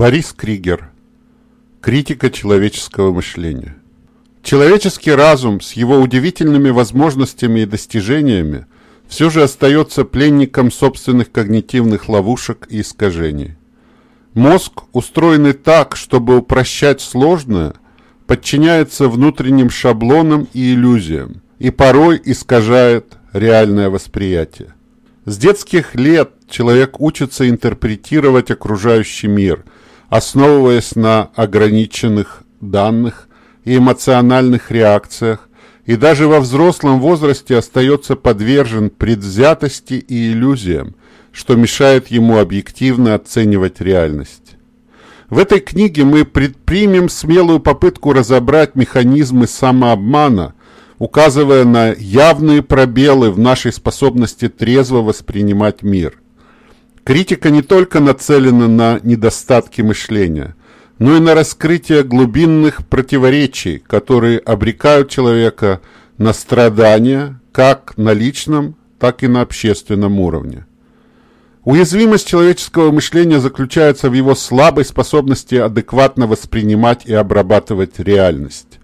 Борис Кригер. Критика человеческого мышления. Человеческий разум с его удивительными возможностями и достижениями все же остается пленником собственных когнитивных ловушек и искажений. Мозг, устроенный так, чтобы упрощать сложное, подчиняется внутренним шаблонам и иллюзиям и порой искажает реальное восприятие. С детских лет человек учится интерпретировать окружающий мир, основываясь на ограниченных данных и эмоциональных реакциях, и даже во взрослом возрасте остается подвержен предвзятости и иллюзиям, что мешает ему объективно оценивать реальность. В этой книге мы предпримем смелую попытку разобрать механизмы самообмана, указывая на явные пробелы в нашей способности трезво воспринимать мир. Критика не только нацелена на недостатки мышления, но и на раскрытие глубинных противоречий, которые обрекают человека на страдания как на личном, так и на общественном уровне. Уязвимость человеческого мышления заключается в его слабой способности адекватно воспринимать и обрабатывать реальность.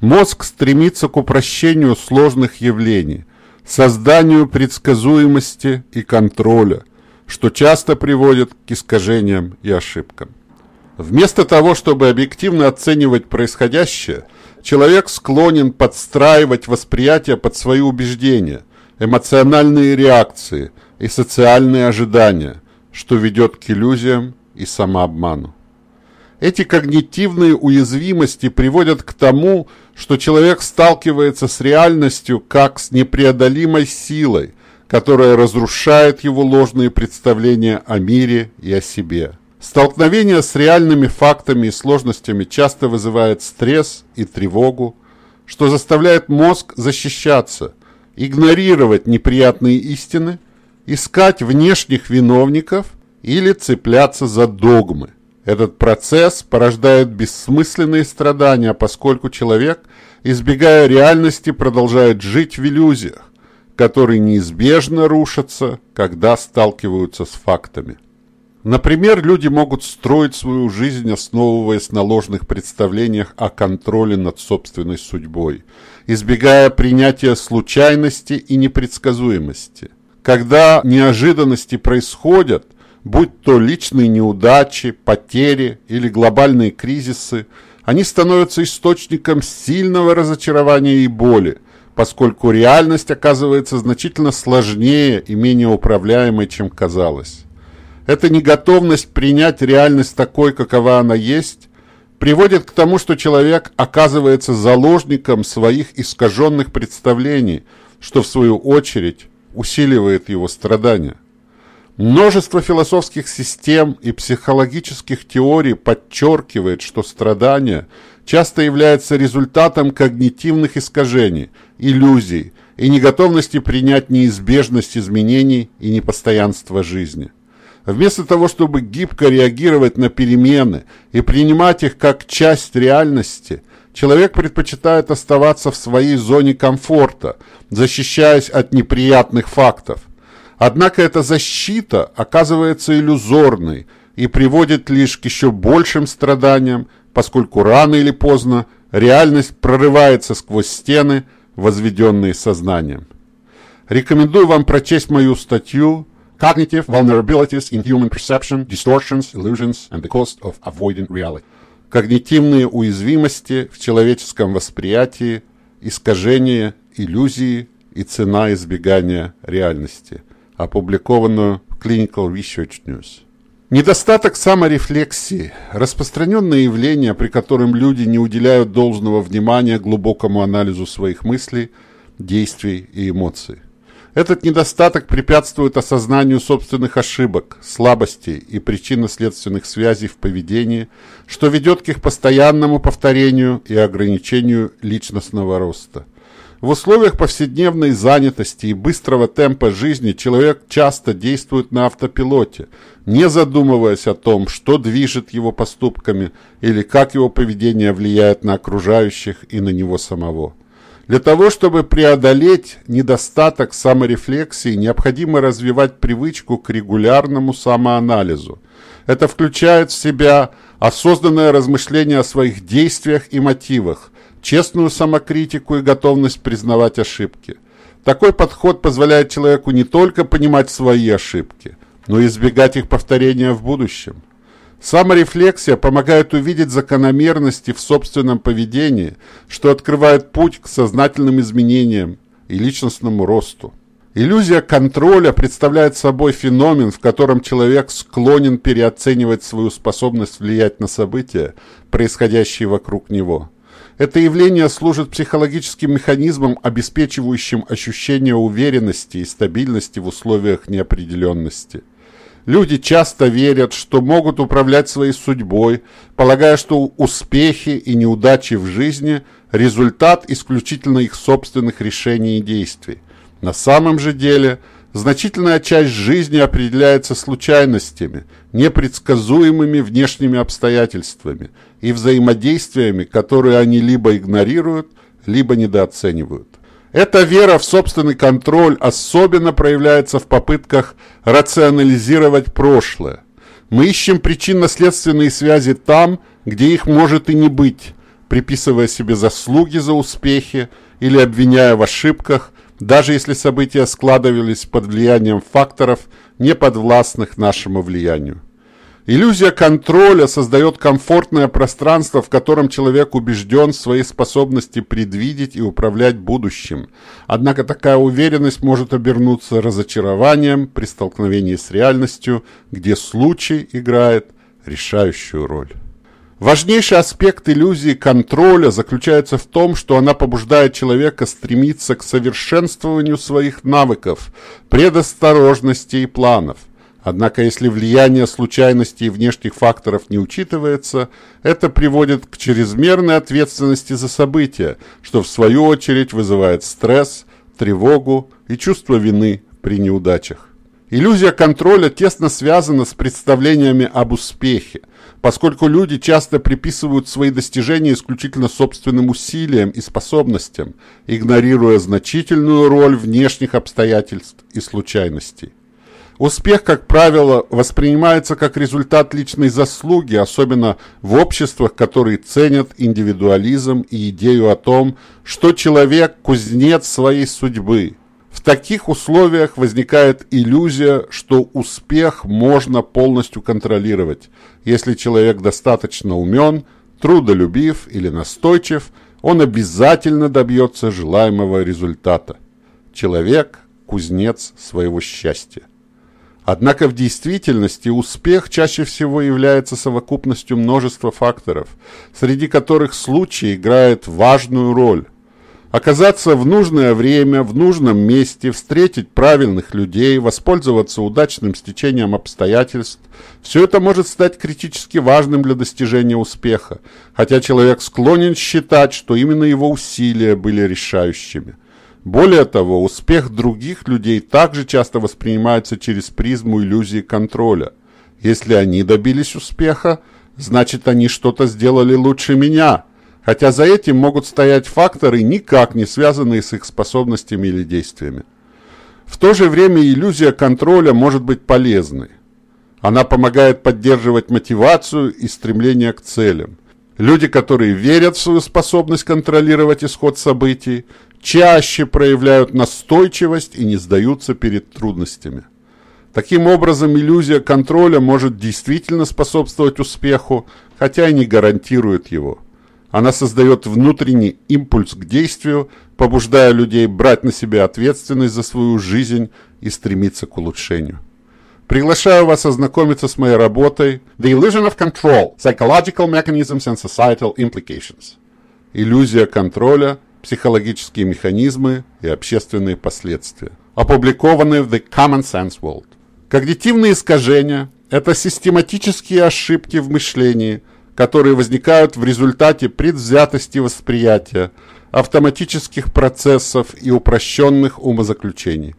Мозг стремится к упрощению сложных явлений, созданию предсказуемости и контроля, что часто приводит к искажениям и ошибкам. Вместо того, чтобы объективно оценивать происходящее, человек склонен подстраивать восприятие под свои убеждения, эмоциональные реакции и социальные ожидания, что ведет к иллюзиям и самообману. Эти когнитивные уязвимости приводят к тому, что человек сталкивается с реальностью как с непреодолимой силой, которая разрушает его ложные представления о мире и о себе. Столкновение с реальными фактами и сложностями часто вызывает стресс и тревогу, что заставляет мозг защищаться, игнорировать неприятные истины, искать внешних виновников или цепляться за догмы. Этот процесс порождает бессмысленные страдания, поскольку человек, избегая реальности, продолжает жить в иллюзиях, которые неизбежно рушатся, когда сталкиваются с фактами. Например, люди могут строить свою жизнь, основываясь на ложных представлениях о контроле над собственной судьбой, избегая принятия случайности и непредсказуемости. Когда неожиданности происходят – будь то личные неудачи, потери или глобальные кризисы, они становятся источником сильного разочарования и боли, поскольку реальность оказывается значительно сложнее и менее управляемой, чем казалось. Эта неготовность принять реальность такой, какова она есть, приводит к тому, что человек оказывается заложником своих искаженных представлений, что в свою очередь усиливает его страдания. Множество философских систем и психологических теорий подчеркивает, что страдание часто является результатом когнитивных искажений, иллюзий и неготовности принять неизбежность изменений и непостоянство жизни. Вместо того, чтобы гибко реагировать на перемены и принимать их как часть реальности, человек предпочитает оставаться в своей зоне комфорта, защищаясь от неприятных фактов, Однако эта защита оказывается иллюзорной и приводит лишь к еще большим страданиям, поскольку рано или поздно реальность прорывается сквозь стены, возведенные сознанием. Рекомендую вам прочесть мою статью Cognitive Vulnerabilities in Human Perception, Distortions, Illusions and the Cost of Avoiding Reality. Когнитивные уязвимости в человеческом восприятии, искажения, иллюзии и цена избегания реальности – опубликованную в Clinical Research News. Недостаток саморефлексии – распространенное явление, при котором люди не уделяют должного внимания глубокому анализу своих мыслей, действий и эмоций. Этот недостаток препятствует осознанию собственных ошибок, слабостей и причинно-следственных связей в поведении, что ведет к их постоянному повторению и ограничению личностного роста. В условиях повседневной занятости и быстрого темпа жизни человек часто действует на автопилоте, не задумываясь о том, что движет его поступками или как его поведение влияет на окружающих и на него самого. Для того, чтобы преодолеть недостаток саморефлексии, необходимо развивать привычку к регулярному самоанализу. Это включает в себя осознанное размышление о своих действиях и мотивах, честную самокритику и готовность признавать ошибки. Такой подход позволяет человеку не только понимать свои ошибки, но и избегать их повторения в будущем. Саморефлексия помогает увидеть закономерности в собственном поведении, что открывает путь к сознательным изменениям и личностному росту. Иллюзия контроля представляет собой феномен, в котором человек склонен переоценивать свою способность влиять на события, происходящие вокруг него. Это явление служит психологическим механизмом, обеспечивающим ощущение уверенности и стабильности в условиях неопределенности. Люди часто верят, что могут управлять своей судьбой, полагая, что успехи и неудачи в жизни – результат исключительно их собственных решений и действий. На самом же деле, значительная часть жизни определяется случайностями, непредсказуемыми внешними обстоятельствами и взаимодействиями, которые они либо игнорируют, либо недооценивают. Эта вера в собственный контроль особенно проявляется в попытках рационализировать прошлое. Мы ищем причинно-следственные связи там, где их может и не быть, приписывая себе заслуги за успехи или обвиняя в ошибках, даже если события складывались под влиянием факторов, не подвластных нашему влиянию. Иллюзия контроля создает комфортное пространство, в котором человек убежден в своей способности предвидеть и управлять будущим. Однако такая уверенность может обернуться разочарованием при столкновении с реальностью, где случай играет решающую роль. Важнейший аспект иллюзии контроля заключается в том, что она побуждает человека стремиться к совершенствованию своих навыков, предосторожности и планов – Однако, если влияние случайностей и внешних факторов не учитывается, это приводит к чрезмерной ответственности за события, что в свою очередь вызывает стресс, тревогу и чувство вины при неудачах. Иллюзия контроля тесно связана с представлениями об успехе, поскольку люди часто приписывают свои достижения исключительно собственным усилиям и способностям, игнорируя значительную роль внешних обстоятельств и случайностей. Успех, как правило, воспринимается как результат личной заслуги, особенно в обществах, которые ценят индивидуализм и идею о том, что человек – кузнец своей судьбы. В таких условиях возникает иллюзия, что успех можно полностью контролировать. Если человек достаточно умен, трудолюбив или настойчив, он обязательно добьется желаемого результата. Человек – кузнец своего счастья. Однако в действительности успех чаще всего является совокупностью множества факторов, среди которых случай играет важную роль. Оказаться в нужное время, в нужном месте, встретить правильных людей, воспользоваться удачным стечением обстоятельств – все это может стать критически важным для достижения успеха, хотя человек склонен считать, что именно его усилия были решающими. Более того, успех других людей также часто воспринимается через призму иллюзии контроля. Если они добились успеха, значит они что-то сделали лучше меня, хотя за этим могут стоять факторы, никак не связанные с их способностями или действиями. В то же время иллюзия контроля может быть полезной. Она помогает поддерживать мотивацию и стремление к целям. Люди, которые верят в свою способность контролировать исход событий, чаще проявляют настойчивость и не сдаются перед трудностями. Таким образом, иллюзия контроля может действительно способствовать успеху, хотя и не гарантирует его. Она создает внутренний импульс к действию, побуждая людей брать на себя ответственность за свою жизнь и стремиться к улучшению. Приглашаю вас ознакомиться с моей работой The Illusion of Control – Psychological Mechanisms and Societal Implications. Иллюзия контроля – психологические механизмы и общественные последствия, опубликованные в The Common Sense World. Когнитивные искажения – это систематические ошибки в мышлении, которые возникают в результате предвзятости восприятия, автоматических процессов и упрощенных умозаключений.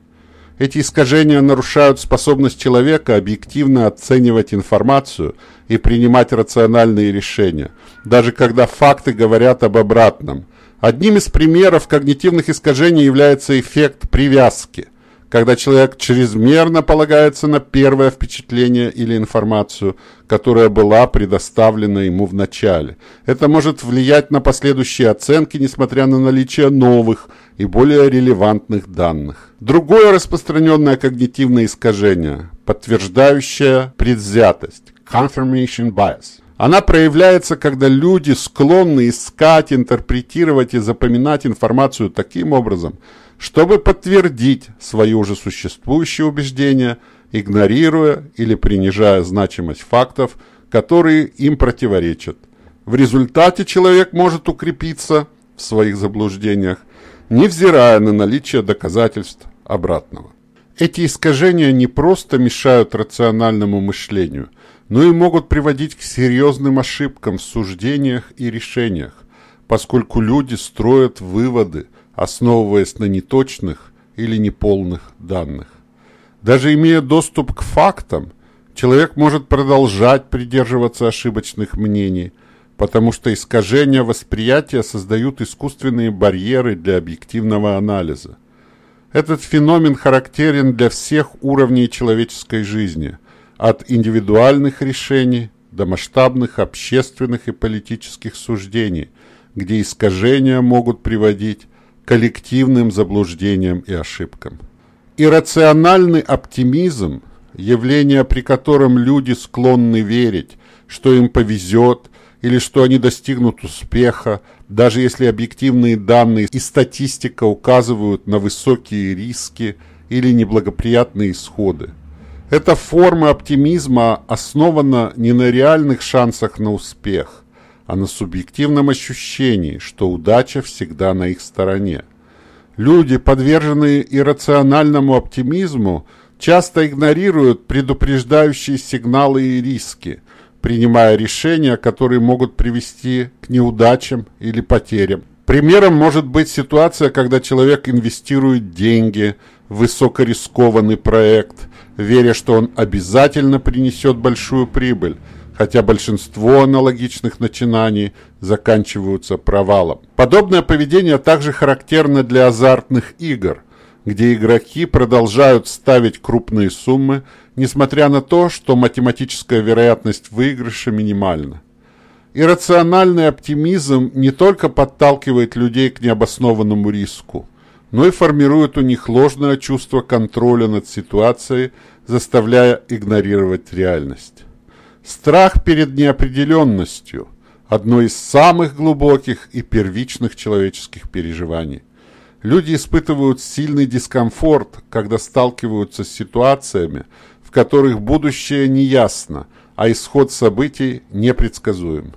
Эти искажения нарушают способность человека объективно оценивать информацию и принимать рациональные решения, даже когда факты говорят об обратном, Одним из примеров когнитивных искажений является эффект привязки, когда человек чрезмерно полагается на первое впечатление или информацию, которая была предоставлена ему в начале. Это может влиять на последующие оценки, несмотря на наличие новых и более релевантных данных. Другое распространенное когнитивное искажение, подтверждающее предвзятость – confirmation bias. Она проявляется, когда люди склонны искать, интерпретировать и запоминать информацию таким образом – чтобы подтвердить свои уже существующие убеждения, игнорируя или принижая значимость фактов, которые им противоречат. В результате человек может укрепиться в своих заблуждениях, невзирая на наличие доказательств обратного. Эти искажения не просто мешают рациональному мышлению, но и могут приводить к серьезным ошибкам в суждениях и решениях, поскольку люди строят выводы, основываясь на неточных или неполных данных. Даже имея доступ к фактам, человек может продолжать придерживаться ошибочных мнений, потому что искажения восприятия создают искусственные барьеры для объективного анализа. Этот феномен характерен для всех уровней человеческой жизни, от индивидуальных решений до масштабных общественных и политических суждений, где искажения могут приводить коллективным заблуждениям и ошибкам. Иррациональный оптимизм – явление, при котором люди склонны верить, что им повезет или что они достигнут успеха, даже если объективные данные и статистика указывают на высокие риски или неблагоприятные исходы. Эта форма оптимизма основана не на реальных шансах на успех, а на субъективном ощущении, что удача всегда на их стороне. Люди, подверженные иррациональному оптимизму, часто игнорируют предупреждающие сигналы и риски, принимая решения, которые могут привести к неудачам или потерям. Примером может быть ситуация, когда человек инвестирует деньги в высокорискованный проект, веря, что он обязательно принесет большую прибыль, хотя большинство аналогичных начинаний заканчиваются провалом. Подобное поведение также характерно для азартных игр, где игроки продолжают ставить крупные суммы, несмотря на то, что математическая вероятность выигрыша минимальна. Иррациональный оптимизм не только подталкивает людей к необоснованному риску, но и формирует у них ложное чувство контроля над ситуацией, заставляя игнорировать реальность. Страх перед неопределенностью – одно из самых глубоких и первичных человеческих переживаний. Люди испытывают сильный дискомфорт, когда сталкиваются с ситуациями, в которых будущее неясно, а исход событий непредсказуем.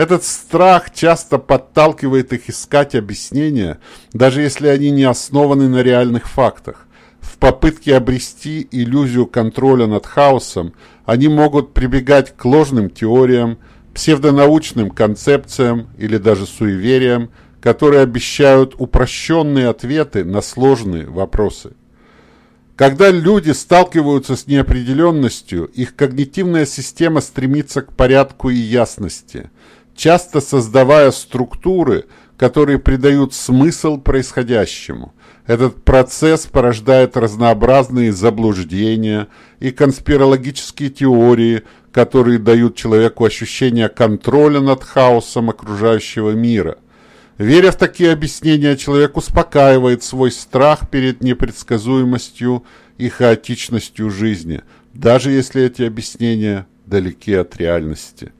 Этот страх часто подталкивает их искать объяснения, даже если они не основаны на реальных фактах. В попытке обрести иллюзию контроля над хаосом они могут прибегать к ложным теориям, псевдонаучным концепциям или даже суевериям, которые обещают упрощенные ответы на сложные вопросы. Когда люди сталкиваются с неопределенностью, их когнитивная система стремится к порядку и ясности, часто создавая структуры, которые придают смысл происходящему – этот процесс порождает разнообразные заблуждения и конспирологические теории, которые дают человеку ощущение контроля над хаосом окружающего мира. Веря в такие объяснения, человек успокаивает свой страх перед непредсказуемостью и хаотичностью жизни, даже если эти объяснения далеки от реальности.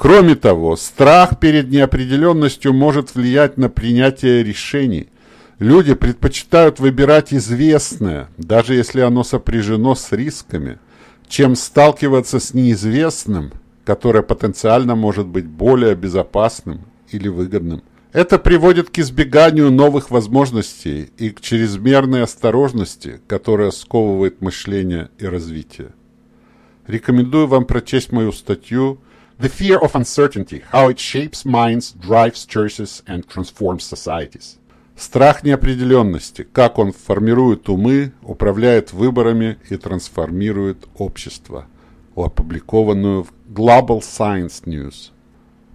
Кроме того, страх перед неопределенностью может влиять на принятие решений – Люди предпочитают выбирать известное, даже если оно сопряжено с рисками, чем сталкиваться с неизвестным, которое потенциально может быть более безопасным или выгодным. Это приводит к избеганию новых возможностей и к чрезмерной осторожности, которая сковывает мышление и развитие. Рекомендую вам прочесть мою статью «The Fear of Uncertainty – How it Shapes Minds, Drives Churches and Transforms Societies». Страх неопределенности, как он формирует умы, управляет выборами и трансформирует общество. Опубликованную в Global Science News.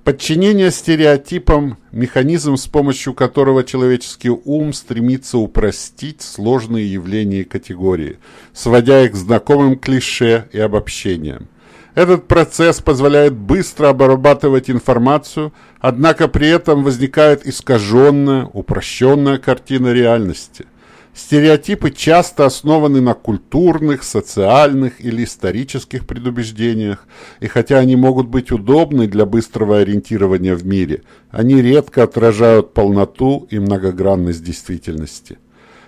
Подчинение стереотипам – механизм, с помощью которого человеческий ум стремится упростить сложные явления и категории, сводя их к знакомым клише и обобщениям. Этот процесс позволяет быстро обрабатывать информацию, однако при этом возникает искаженная, упрощенная картина реальности. Стереотипы часто основаны на культурных, социальных или исторических предубеждениях, и хотя они могут быть удобны для быстрого ориентирования в мире, они редко отражают полноту и многогранность действительности.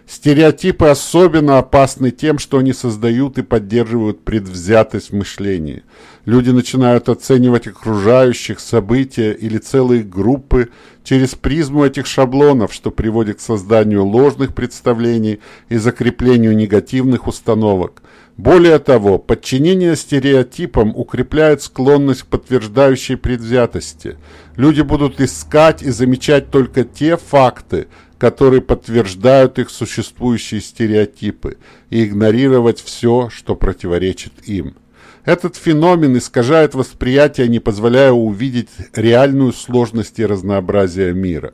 Стереотипы особенно опасны тем, что они создают и поддерживают предвзятость в мышлении. Люди начинают оценивать окружающих, события или целые группы через призму этих шаблонов, что приводит к созданию ложных представлений и закреплению негативных установок. Более того, подчинение стереотипам укрепляет склонность к подтверждающей предвзятости. Люди будут искать и замечать только те факты, которые подтверждают их существующие стереотипы, и игнорировать все, что противоречит им. Этот феномен искажает восприятие, не позволяя увидеть реальную сложность и разнообразие мира.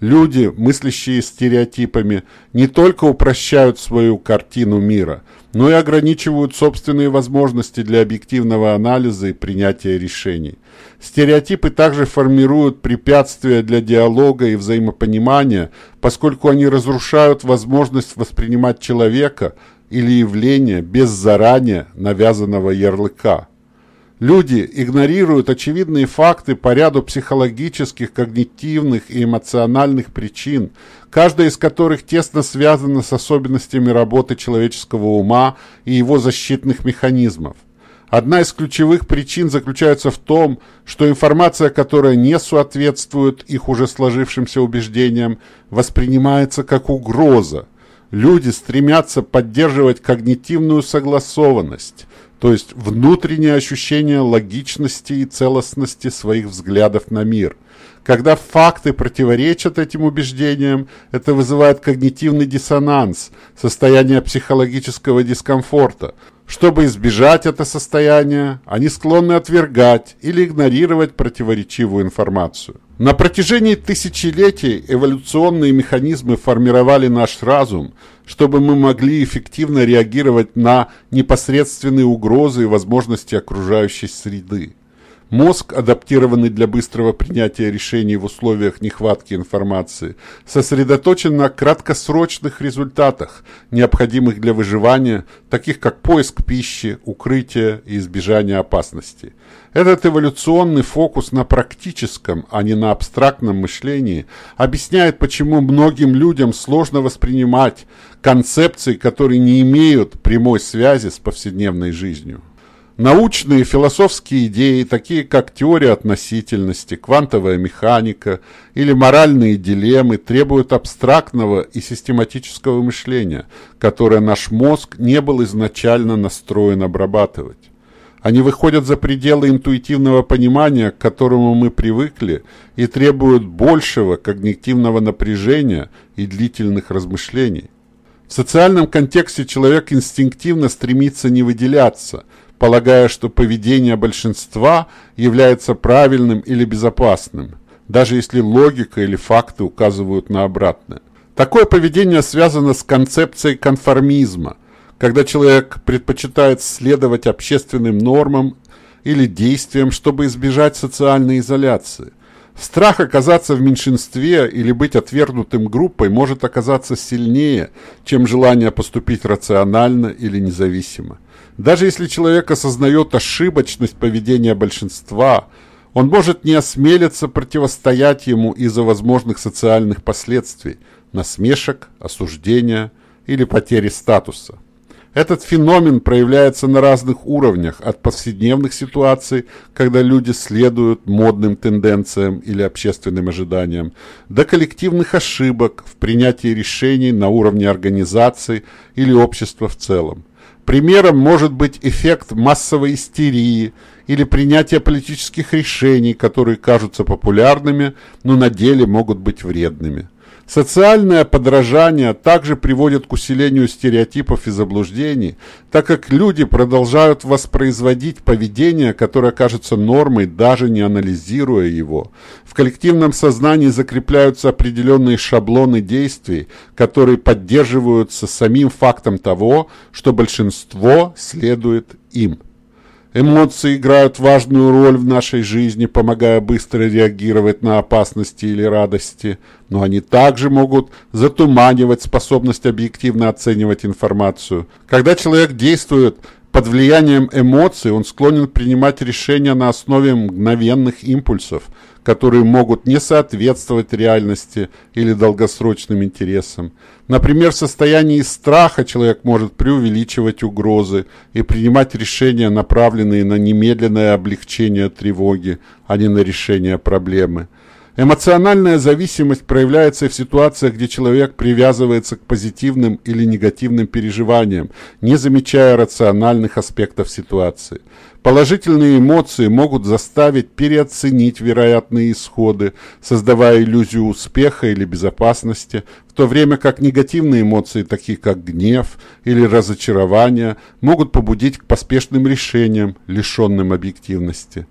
Люди, мыслящие стереотипами, не только упрощают свою картину мира, но и ограничивают собственные возможности для объективного анализа и принятия решений. Стереотипы также формируют препятствия для диалога и взаимопонимания, поскольку они разрушают возможность воспринимать человека или явление без заранее навязанного ярлыка. Люди игнорируют очевидные факты по ряду психологических, когнитивных и эмоциональных причин, каждая из которых тесно связана с особенностями работы человеческого ума и его защитных механизмов. Одна из ключевых причин заключается в том, что информация, которая не соответствует их уже сложившимся убеждениям, воспринимается как угроза. Люди стремятся поддерживать когнитивную согласованность, то есть внутреннее ощущение логичности и целостности своих взглядов на мир. Когда факты противоречат этим убеждениям, это вызывает когнитивный диссонанс, состояние психологического дискомфорта. Чтобы избежать это состояние, они склонны отвергать или игнорировать противоречивую информацию. На протяжении тысячелетий эволюционные механизмы формировали наш разум, чтобы мы могли эффективно реагировать на непосредственные угрозы и возможности окружающей среды. Мозг, адаптированный для быстрого принятия решений в условиях нехватки информации, сосредоточен на краткосрочных результатах, необходимых для выживания, таких как поиск пищи, укрытие и избежание опасности. Этот эволюционный фокус на практическом, а не на абстрактном мышлении объясняет, почему многим людям сложно воспринимать концепции, которые не имеют прямой связи с повседневной жизнью. Научные философские идеи, такие как теория относительности, квантовая механика или моральные дилеммы, требуют абстрактного и систематического мышления, которое наш мозг не был изначально настроен обрабатывать. Они выходят за пределы интуитивного понимания, к которому мы привыкли, и требуют большего когнитивного напряжения и длительных размышлений. В социальном контексте человек инстинктивно стремится не выделяться – полагая, что поведение большинства является правильным или безопасным, даже если логика или факты указывают на обратное. Такое поведение связано с концепцией конформизма, когда человек предпочитает следовать общественным нормам или действиям, чтобы избежать социальной изоляции. Страх оказаться в меньшинстве или быть отвергнутым группой может оказаться сильнее, чем желание поступить рационально или независимо. Даже если человек осознает ошибочность поведения большинства, он может не осмелиться противостоять ему из-за возможных социальных последствий, насмешек, осуждения или потери статуса. Этот феномен проявляется на разных уровнях, от повседневных ситуаций, когда люди следуют модным тенденциям или общественным ожиданиям, до коллективных ошибок в принятии решений на уровне организации или общества в целом. Примером может быть эффект массовой истерии или принятие политических решений, которые кажутся популярными, но на деле могут быть вредными. Социальное подражание также приводит к усилению стереотипов и заблуждений, так как люди продолжают воспроизводить поведение, которое кажется нормой, даже не анализируя его. В коллективном сознании закрепляются определенные шаблоны действий, которые поддерживаются самим фактом того, что большинство следует им. Эмоции играют важную роль в нашей жизни, помогая быстро реагировать на опасности или радости, но они также могут затуманивать способность объективно оценивать информацию. Когда человек действует под влиянием эмоций, он склонен принимать решения на основе мгновенных импульсов – которые могут не соответствовать реальности или долгосрочным интересам. Например, в состоянии страха человек может преувеличивать угрозы и принимать решения, направленные на немедленное облегчение тревоги, а не на решение проблемы. Эмоциональная зависимость проявляется в ситуациях, где человек привязывается к позитивным или негативным переживаниям, не замечая рациональных аспектов ситуации. Положительные эмоции могут заставить переоценить вероятные исходы, создавая иллюзию успеха или безопасности, в то время как негативные эмоции, такие как гнев или разочарование, могут побудить к поспешным решениям, лишенным объективности.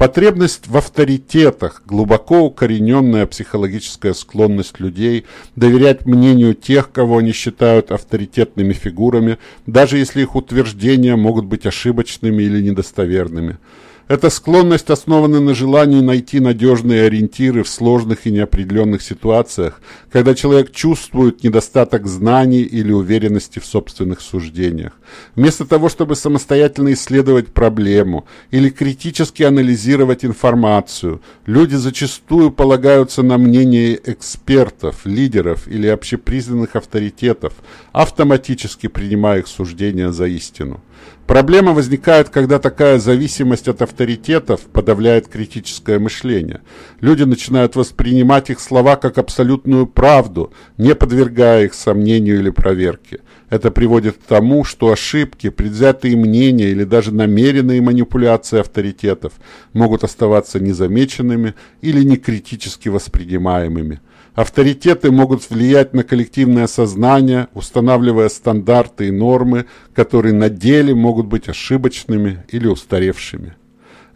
Потребность в авторитетах, глубоко укорененная психологическая склонность людей доверять мнению тех, кого они считают авторитетными фигурами, даже если их утверждения могут быть ошибочными или недостоверными – эта склонность основана на желании найти надежные ориентиры в сложных и неопределенных ситуациях, когда человек чувствует недостаток знаний или уверенности в собственных суждениях. Вместо того, чтобы самостоятельно исследовать проблему или критически анализировать информацию, люди зачастую полагаются на мнение экспертов, лидеров или общепризнанных авторитетов, автоматически принимая их суждения за истину. Проблема возникает, когда такая зависимость от авторитетов подавляет критическое мышление. Люди начинают воспринимать их слова как абсолютную правду, не подвергая их сомнению или проверке. Это приводит к тому, что ошибки, предвзятые мнения или даже намеренные манипуляции авторитетов могут оставаться незамеченными или некритически воспринимаемыми. Авторитеты могут влиять на коллективное сознание, устанавливая стандарты и нормы, которые на деле могут быть ошибочными или устаревшими.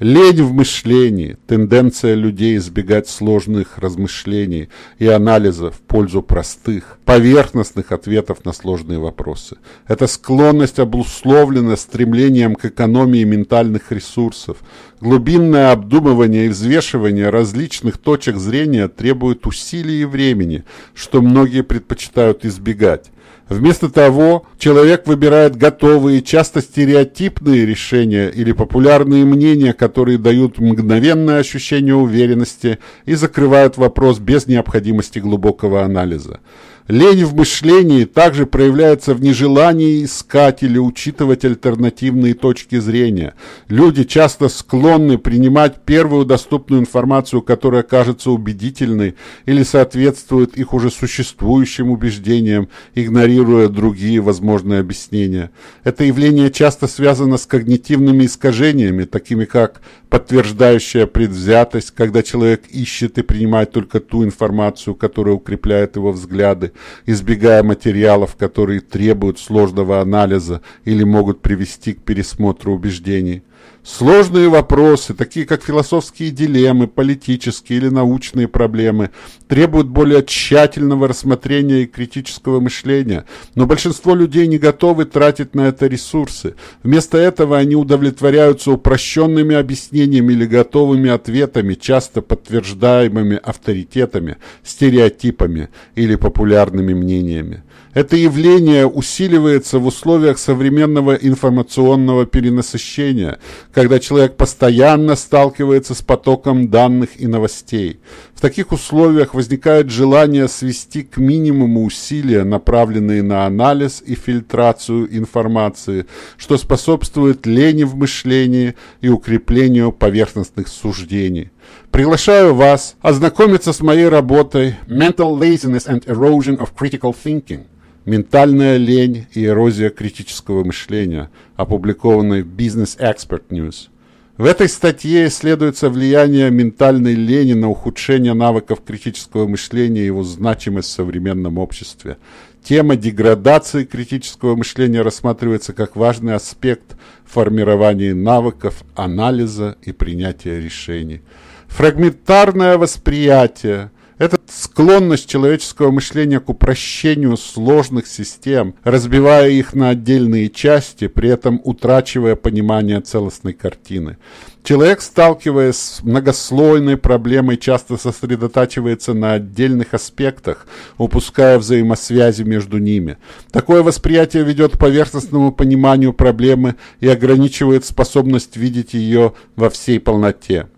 Лень в мышлении, тенденция людей избегать сложных размышлений и анализа в пользу простых, поверхностных ответов на сложные вопросы. Эта склонность обусловлена стремлением к экономии ментальных ресурсов. Глубинное обдумывание и взвешивание различных точек зрения требует усилий и времени, что многие предпочитают избегать. Вместо того, человек выбирает готовые, часто стереотипные решения или популярные мнения, которые дают мгновенное ощущение уверенности и закрывают вопрос без необходимости глубокого анализа. Лень в мышлении также проявляется в нежелании искать или учитывать альтернативные точки зрения. Люди часто склонны принимать первую доступную информацию, которая кажется убедительной или соответствует их уже существующим убеждениям, игнорируя другие возможные объяснения. Это явление часто связано с когнитивными искажениями, такими как подтверждающая предвзятость, когда человек ищет и принимает только ту информацию, которая укрепляет его взгляды, избегая материалов, которые требуют сложного анализа или могут привести к пересмотру убеждений. Сложные вопросы, такие как философские дилеммы, политические или научные проблемы, требуют более тщательного рассмотрения и критического мышления, но большинство людей не готовы тратить на это ресурсы. Вместо этого они удовлетворяются упрощенными объяснениями или готовыми ответами, часто подтверждаемыми авторитетами, стереотипами или популярными мнениями. Это явление усиливается в условиях современного информационного перенасыщения, когда человек постоянно сталкивается с потоком данных и новостей. В таких условиях возникает желание свести к минимуму усилия, направленные на анализ и фильтрацию информации, что способствует лени в мышлении и укреплению поверхностных суждений. Приглашаю вас ознакомиться с моей работой «Mental Laziness and Erosion of Critical Thinking» «Ментальная лень и эрозия критического мышления», опубликованной в Business Expert News. В этой статье исследуется влияние ментальной лени на ухудшение навыков критического мышления и его значимость в современном обществе. Тема деградации критического мышления рассматривается как важный аспект формирования навыков, анализа и принятия решений. Фрагментарное восприятие, это склонность человеческого мышления к упрощению сложных систем, разбивая их на отдельные части, при этом утрачивая понимание целостной картины. Человек, сталкиваясь с многослойной проблемой, часто сосредотачивается на отдельных аспектах, упуская взаимосвязи между ними. Такое восприятие ведет к поверхностному пониманию проблемы и ограничивает способность видеть ее во всей полноте.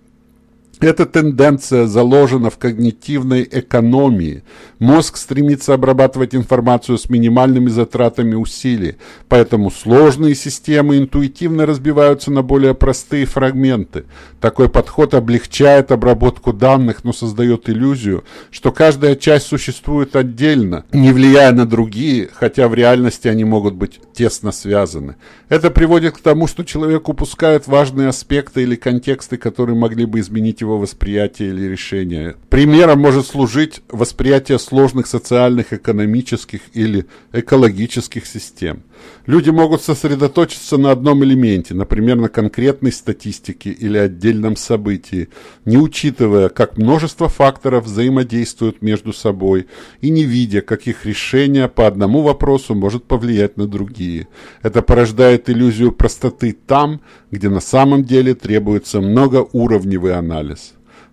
Эта тенденция заложена в когнитивной экономии. Мозг стремится обрабатывать информацию с минимальными затратами усилий, поэтому сложные системы интуитивно разбиваются на более простые фрагменты. Такой подход облегчает обработку данных, но создает иллюзию, что каждая часть существует отдельно, не влияя на другие, хотя в реальности они могут быть тесно связаны. Это приводит к тому, что человек упускает важные аспекты или контексты, которые могли бы изменить его восприятие или решение. Примером может служить восприятие сложных социальных, экономических или экологических систем. Люди могут сосредоточиться на одном элементе, например, на конкретной статистике или отдельном событии, не учитывая, как множество факторов взаимодействуют между собой и не видя, как их решение по одному вопросу может повлиять на другие. Это порождает иллюзию простоты там, где на самом деле требуется многоуровневый анализ.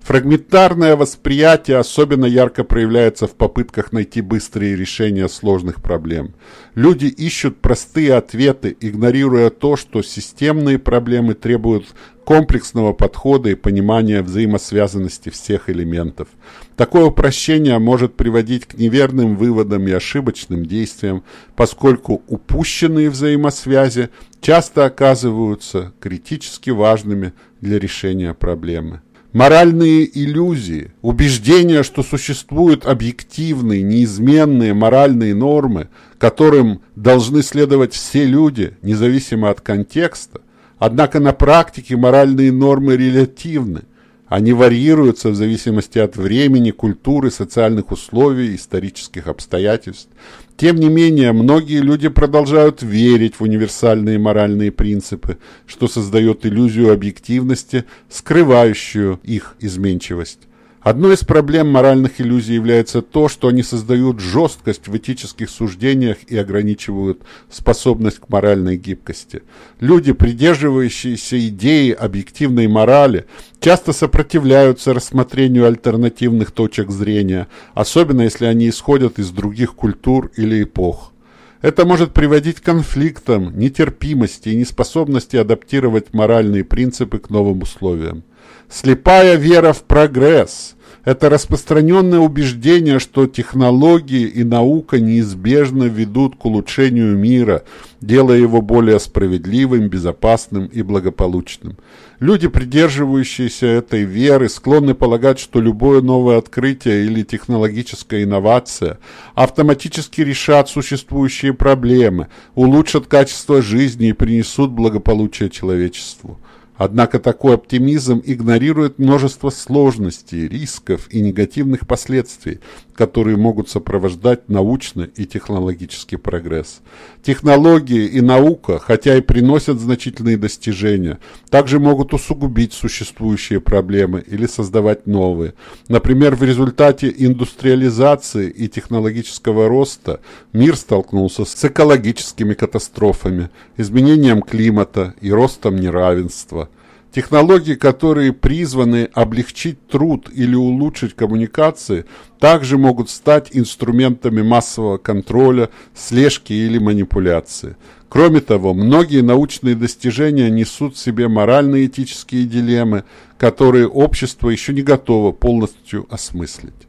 Фрагментарное восприятие особенно ярко проявляется в попытках найти быстрые решения сложных проблем. Люди ищут простые ответы, игнорируя то, что системные проблемы требуют комплексного подхода и понимания взаимосвязанности всех элементов. Такое упрощение может приводить к неверным выводам и ошибочным действиям, поскольку упущенные взаимосвязи часто оказываются критически важными для решения проблемы. Моральные иллюзии, убеждение, что существуют объективные, неизменные моральные нормы, которым должны следовать все люди, независимо от контекста. Однако на практике моральные нормы релятивны. Они варьируются в зависимости от времени, культуры, социальных условий, исторических обстоятельств. Тем не менее, многие люди продолжают верить в универсальные моральные принципы, что создает иллюзию объективности, скрывающую их изменчивость. Одной из проблем моральных иллюзий является то, что они создают жесткость в этических суждениях и ограничивают способность к моральной гибкости. Люди, придерживающиеся идеи объективной морали, часто сопротивляются рассмотрению альтернативных точек зрения, особенно если они исходят из других культур или эпох. Это может приводить к конфликтам, нетерпимости и неспособности адаптировать моральные принципы к новым условиям. Слепая вера в прогресс – это распространенное убеждение, что технологии и наука неизбежно ведут к улучшению мира, делая его более справедливым, безопасным и благополучным. Люди, придерживающиеся этой веры, склонны полагать, что любое новое открытие или технологическая инновация автоматически решат существующие проблемы, улучшат качество жизни и принесут благополучие человечеству. Однако такой оптимизм игнорирует множество сложностей, рисков и негативных последствий, которые могут сопровождать научный и технологический прогресс. Технологии и наука, хотя и приносят значительные достижения, также могут усугубить существующие проблемы или создавать новые. Например, в результате индустриализации и технологического роста мир столкнулся с экологическими катастрофами, изменением климата и ростом неравенства. Технологии, которые призваны облегчить труд или улучшить коммуникации, также могут стать инструментами массового контроля, слежки или манипуляции. Кроме того, многие научные достижения несут в себе морально-этические дилеммы, которые общество еще не готово полностью осмыслить.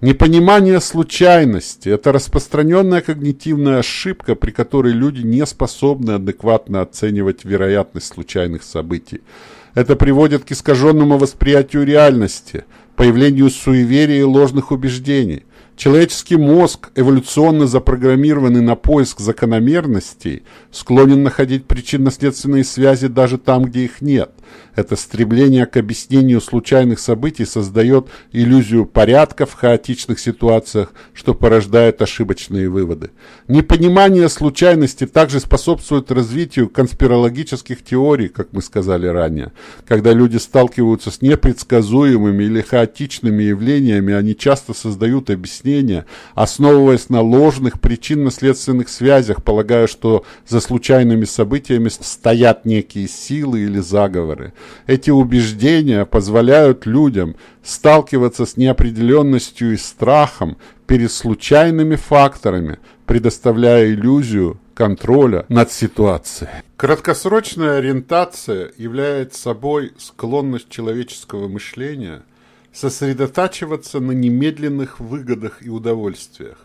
Непонимание случайности – это распространенная когнитивная ошибка, при которой люди не способны адекватно оценивать вероятность случайных событий. Это приводит к искаженному восприятию реальности, появлению суеверий и ложных убеждений. Человеческий мозг, эволюционно запрограммированный на поиск закономерностей, склонен находить причинно-следственные связи даже там, где их нет. Это стремление к объяснению случайных событий создает иллюзию порядка в хаотичных ситуациях, что порождает ошибочные выводы. Непонимание случайности также способствует развитию конспирологических теорий, как мы сказали ранее. Когда люди сталкиваются с непредсказуемыми или хаотичными явлениями, они часто создают объяснения, основываясь на ложных причинно-следственных связях, полагая, что за случайными событиями стоят некие силы или заговоры. Эти убеждения позволяют людям сталкиваться с неопределенностью и страхом перед случайными факторами, предоставляя иллюзию контроля над ситуацией. Краткосрочная ориентация является собой склонность человеческого мышления сосредотачиваться на немедленных выгодах и удовольствиях,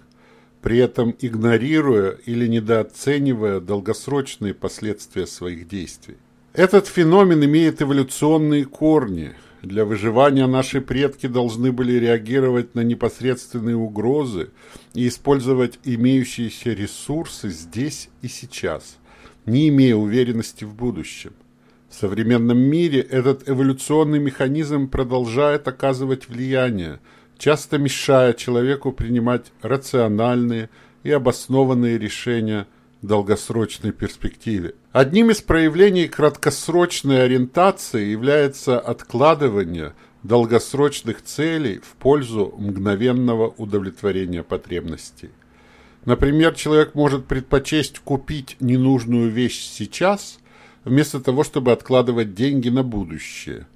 при этом игнорируя или недооценивая долгосрочные последствия своих действий. Этот феномен имеет эволюционные корни. Для выживания наши предки должны были реагировать на непосредственные угрозы и использовать имеющиеся ресурсы здесь и сейчас, не имея уверенности в будущем. В современном мире этот эволюционный механизм продолжает оказывать влияние, часто мешая человеку принимать рациональные и обоснованные решения долгосрочной перспективе. Одним из проявлений краткосрочной ориентации является откладывание долгосрочных целей в пользу мгновенного удовлетворения потребностей. Например, человек может предпочесть купить ненужную вещь сейчас – вместо того, чтобы откладывать деньги на будущее.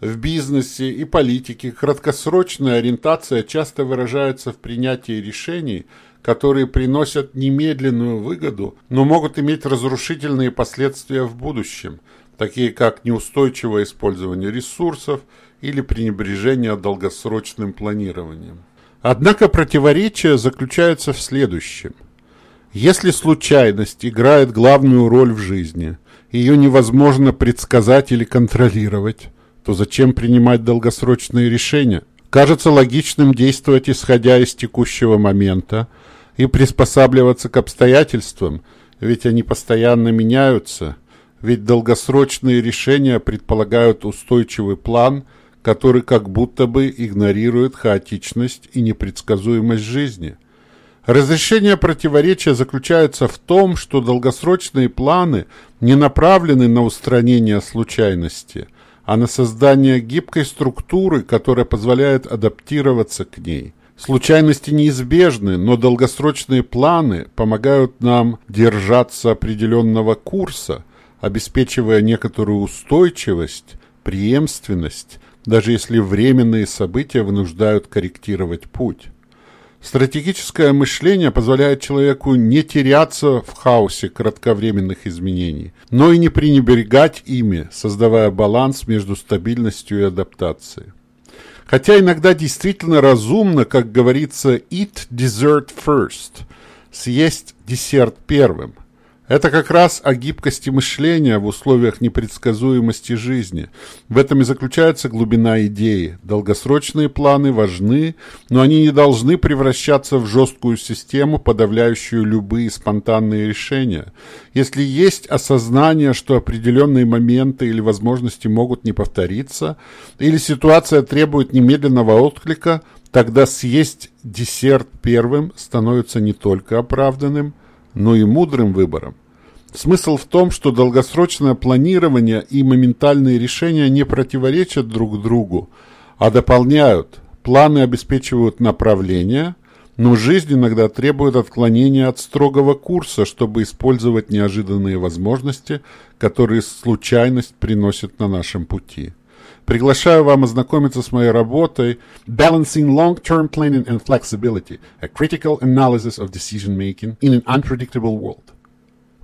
В бизнесе и политике краткосрочная ориентация часто выражается в принятии решений, которые приносят немедленную выгоду, но могут иметь разрушительные последствия в будущем, такие как неустойчивое использование ресурсов или пренебрежение долгосрочным планированием. Однако противоречие заключается в следующем. Если случайность играет главную роль в жизни – ее невозможно предсказать или контролировать, то зачем принимать долгосрочные решения? Кажется логичным действовать исходя из текущего момента и приспосабливаться к обстоятельствам, ведь они постоянно меняются, ведь долгосрочные решения предполагают устойчивый план, который как будто бы игнорирует хаотичность и непредсказуемость жизни – Разрешение противоречия заключается в том, что долгосрочные планы не направлены на устранение случайности, а на создание гибкой структуры, которая позволяет адаптироваться к ней. Случайности неизбежны, но долгосрочные планы помогают нам держаться определенного курса, обеспечивая некоторую устойчивость, преемственность, даже если временные события вынуждают корректировать путь. Стратегическое мышление позволяет человеку не теряться в хаосе кратковременных изменений, но и не пренебрегать ими, создавая баланс между стабильностью и адаптацией. Хотя иногда действительно разумно, как говорится, eat dessert first – съесть десерт первым – это как раз о гибкости мышления в условиях непредсказуемости жизни. В этом и заключается глубина идеи. Долгосрочные планы важны, но они не должны превращаться в жесткую систему, подавляющую любые спонтанные решения. Если есть осознание, что определенные моменты или возможности могут не повториться, или ситуация требует немедленного отклика, тогда съесть десерт первым становится не только оправданным – но и мудрым выбором. Смысл в том, что долгосрочное планирование и моментальные решения не противоречат друг другу, а дополняют. Планы обеспечивают направление, но жизнь иногда требует отклонения от строгого курса, чтобы использовать неожиданные возможности, которые случайность приносит на нашем пути. Приглашаю вам ознакомиться с моей работой Balancing Long-Term Planning and Flexibility – A Critical Analysis of Decision Making in an Unpredictable World.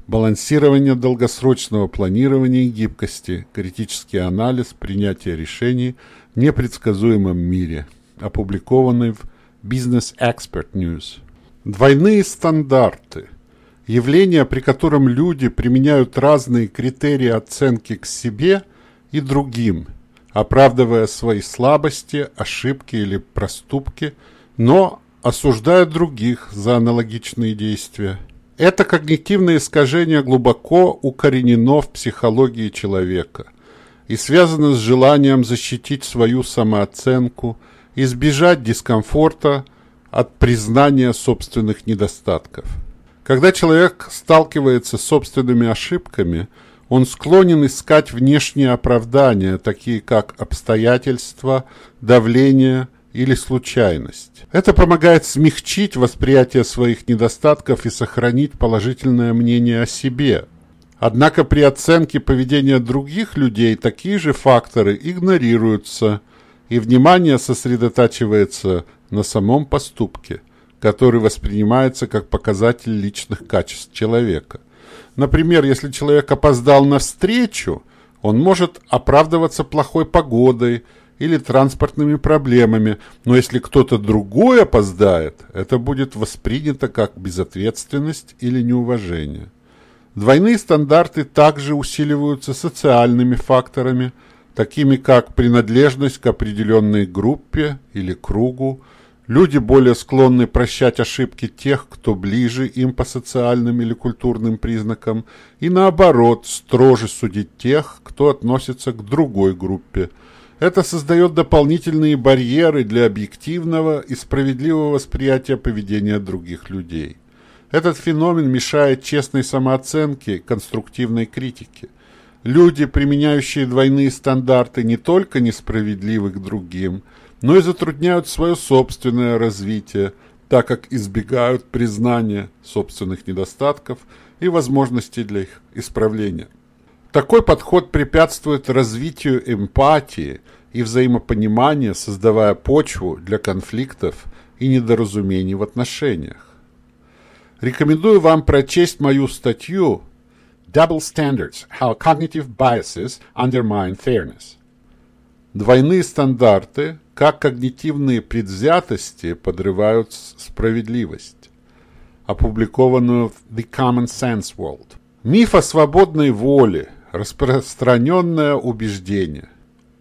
Балансирование долгосрочного планирования и гибкости, критический анализ принятия решений в непредсказуемом мире, опубликованный в Business Expert News. Двойные стандарты – явление, при котором люди применяют разные критерии оценки к себе и другим – оправдывая свои слабости, ошибки или проступки, но осуждая других за аналогичные действия. Это когнитивное искажение глубоко укоренено в психологии человека. и связано с желанием защитить свою самооценку, избежать дискомфорта от признания собственных недостатков. Когда человек сталкивается с собственными ошибками, он склонен искать внешние оправдания, такие как обстоятельства, давление или случайность. Это помогает смягчить восприятие своих недостатков и сохранить положительное мнение о себе. Однако при оценке поведения других людей такие же факторы игнорируются, и внимание сосредотачивается на самом поступке, который воспринимается как показатель личных качеств человека. Например, если человек опоздал на встречу, он может оправдываться плохой погодой – или транспортными проблемами, но если кто-то другой опоздает, это будет воспринято как безответственность или неуважение. Двойные стандарты также усиливаются социальными факторами, такими как принадлежность к определенной группе или кругу. Люди более склонны прощать ошибки тех, кто ближе им по социальным или культурным признакам, и наоборот, строже судить тех, кто относится к другой группе – это создает дополнительные барьеры для объективного и справедливого восприятия поведения других людей. Этот феномен мешает честной самооценке, конструктивной критике. Люди, применяющие двойные стандарты, не только несправедливы к другим, но и затрудняют свое собственное развитие, так как избегают признания собственных недостатков и возможностей для их исправления. Такой подход препятствует развитию эмпатии и взаимопонимания, создавая почву для конфликтов и недоразумений в отношениях. Рекомендую вам прочесть мою статью Double Standards – How Cognitive Biases Undermine Fairness. Двойные стандарты, как когнитивные предвзятости подрывают справедливость, опубликованную в The Common Sense World. Миф о свободной воле – распространенное убеждение.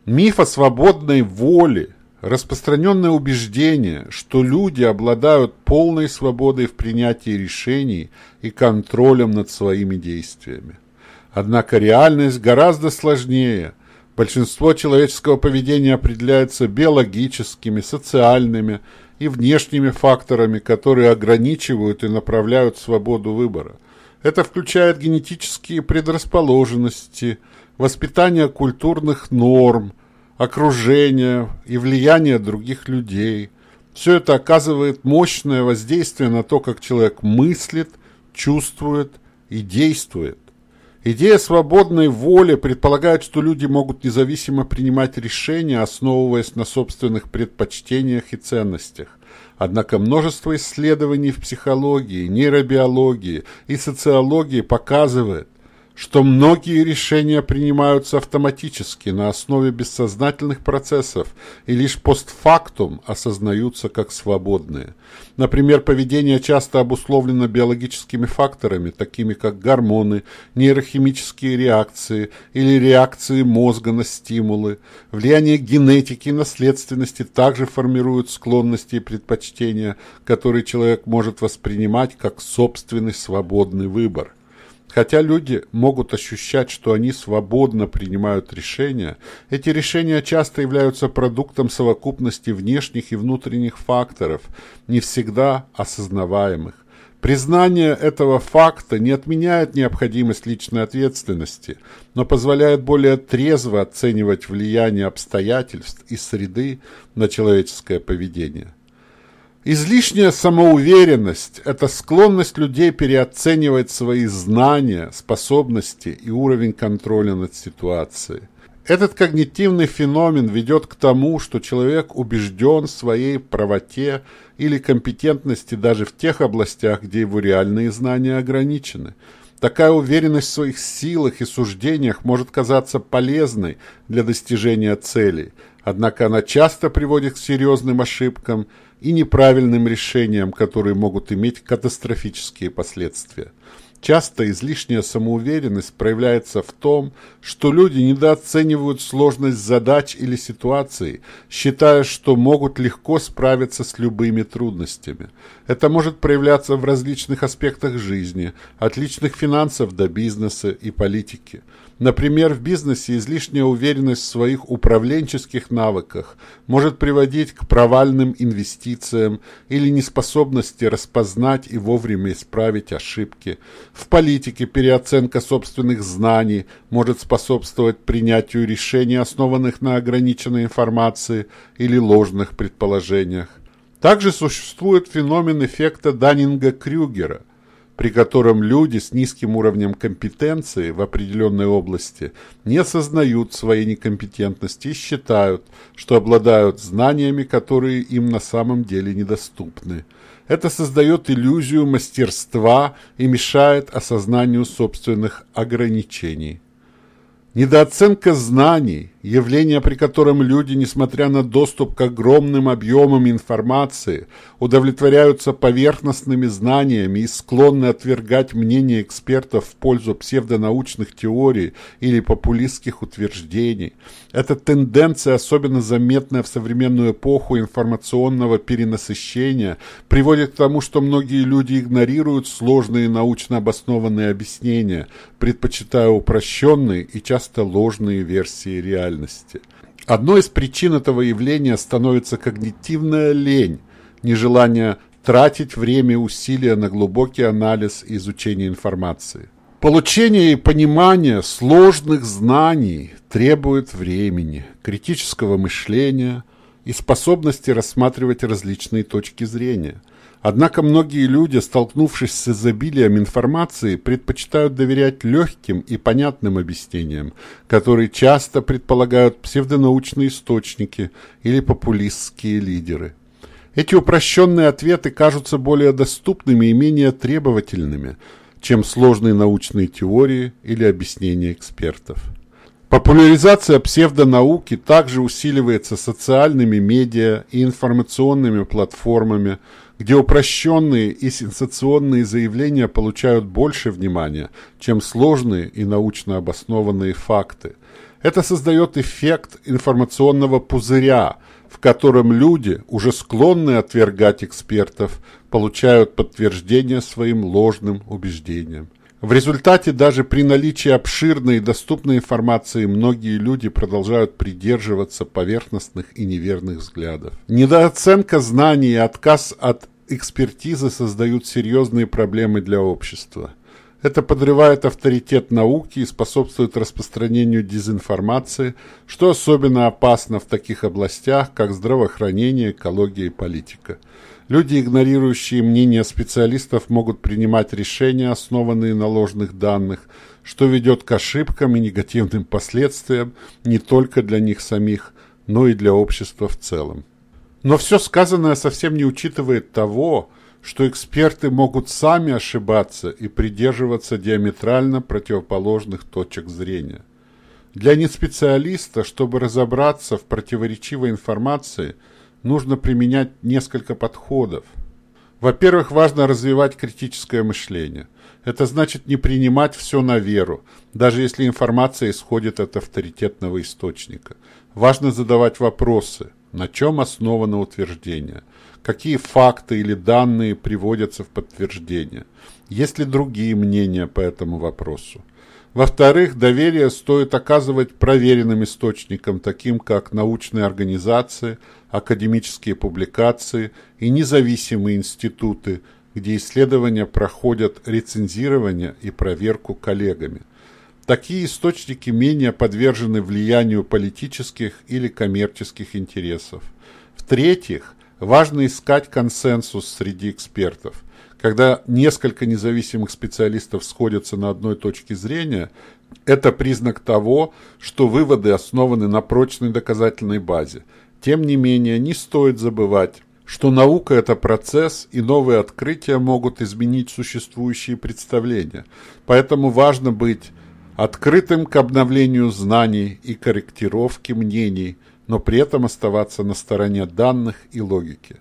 Миф о свободной воле, распространенное убеждение, что люди обладают полной свободой в принятии решений и контролем над своими действиями. Однако реальность гораздо сложнее. Большинство человеческого поведения определяется биологическими, социальными и внешними факторами, которые ограничивают и направляют свободу выбора – это включает генетические предрасположенности, воспитание культурных норм, окружение и влияние других людей. Все это оказывает мощное воздействие на то, как человек мыслит, чувствует и действует. Идея свободной воли предполагает, что люди могут независимо принимать решения, основываясь на собственных предпочтениях и ценностях. Однако множество исследований в психологии, нейробиологии и социологии показывает, что многие решения принимаются автоматически на основе бессознательных процессов и лишь постфактум осознаются как свободные. Например, поведение часто обусловлено биологическими факторами, такими как гормоны, нейрохимические реакции или реакции мозга на стимулы. Влияние генетики и наследственности также формируют склонности и предпочтения, которые человек может воспринимать как собственный свободный выбор. Хотя люди могут ощущать, что они свободно принимают решения, эти решения часто являются продуктом совокупности внешних и внутренних факторов, не всегда осознаваемых. Признание этого факта не отменяет необходимость личной ответственности, но позволяет более трезво оценивать влияние обстоятельств и среды на человеческое поведение. Излишняя самоуверенность – это склонность людей переоценивать свои знания, способности и уровень контроля над ситуацией. Этот когнитивный феномен ведет к тому, что человек убежден в своей правоте или компетентности даже в тех областях, где его реальные знания ограничены. Такая уверенность в своих силах и суждениях может казаться полезной для достижения целей, однако она часто приводит к серьезным ошибкам – и неправильным решениям, которые могут иметь катастрофические последствия. Часто излишняя самоуверенность проявляется в том, что люди недооценивают сложность задач или ситуаций, считая, что могут легко справиться с любыми трудностями. Это может проявляться в различных аспектах жизни, от личных финансов до бизнеса и политики. Например, в бизнесе излишняя уверенность в своих управленческих навыках может приводить к провальным инвестициям или неспособности распознать и вовремя исправить ошибки. В политике переоценка собственных знаний может способствовать принятию решений, основанных на ограниченной информации или ложных предположениях. Также существует феномен эффекта Даннинга-Крюгера – при котором люди с низким уровнем компетенции в определенной области не осознают своей некомпетентности и считают, что обладают знаниями, которые им на самом деле недоступны. Это создает иллюзию мастерства и мешает осознанию собственных ограничений. Недооценка знаний, явление, при котором люди, несмотря на доступ к огромным объемам информации, удовлетворяются поверхностными знаниями и склонны отвергать мнения экспертов в пользу псевдонаучных теорий или популистских утверждений. Эта тенденция, особенно заметная в современную эпоху информационного перенасыщения, приводит к тому, что многие люди игнорируют сложные научно обоснованные объяснения, предпочитая упрощенные и часто ложные версии реальности. Одной из причин этого явления становится когнитивная лень, нежелание тратить время и усилия на глубокий анализ и изучение информации. Получение и понимание сложных знаний требует времени, критического мышления и способности рассматривать различные точки зрения – Однако многие люди, столкнувшись с изобилием информации, предпочитают доверять легким и понятным объяснениям, которые часто предполагают псевдонаучные источники или популистские лидеры. Эти упрощенные ответы кажутся более доступными и менее требовательными, чем сложные научные теории или объяснения экспертов. Популяризация псевдонауки также усиливается социальными медиа и информационными платформами, где упрощенные и сенсационные заявления получают больше внимания, чем сложные и научно обоснованные факты. Это создает эффект информационного пузыря, в котором люди, уже склонные отвергать экспертов, получают подтверждение своим ложным убеждениям. В результате даже при наличии обширной и доступной информации многие люди продолжают придерживаться поверхностных и неверных взглядов. Недооценка знаний и отказ от экспертизы создают серьезные проблемы для общества. Это подрывает авторитет науки и способствует распространению дезинформации, что особенно опасно в таких областях, как здравоохранение, экология и политика. Люди, игнорирующие мнения специалистов, могут принимать решения, основанные на ложных данных, что ведет к ошибкам и негативным последствиям не только для них самих, но и для общества в целом. Но все сказанное совсем не учитывает того, что эксперты могут сами ошибаться и придерживаться диаметрально противоположных точек зрения. Для неспециалиста, чтобы разобраться в противоречивой информации, нужно применять несколько подходов. Во-первых, важно развивать критическое мышление. Это значит не принимать все на веру, даже если информация исходит от авторитетного источника. Важно задавать вопросы – на чем основано утверждение? Какие факты или данные приводятся в подтверждение? Есть ли другие мнения по этому вопросу? Во-вторых, доверие стоит оказывать проверенным источникам, таким как научные организации, академические публикации и независимые институты, где исследования проходят рецензирование и проверку коллегами. Такие источники менее подвержены влиянию политических или коммерческих интересов. В-третьих, важно искать консенсус среди экспертов. Когда несколько независимых специалистов сходятся на одной точке зрения, это признак того, что выводы основаны на прочной доказательной базе. Тем не менее, не стоит забывать, что наука – это процесс, и новые открытия могут изменить существующие представления. Поэтому важно быть открытым к обновлению знаний и корректировке мнений, но при этом оставаться на стороне данных и логики.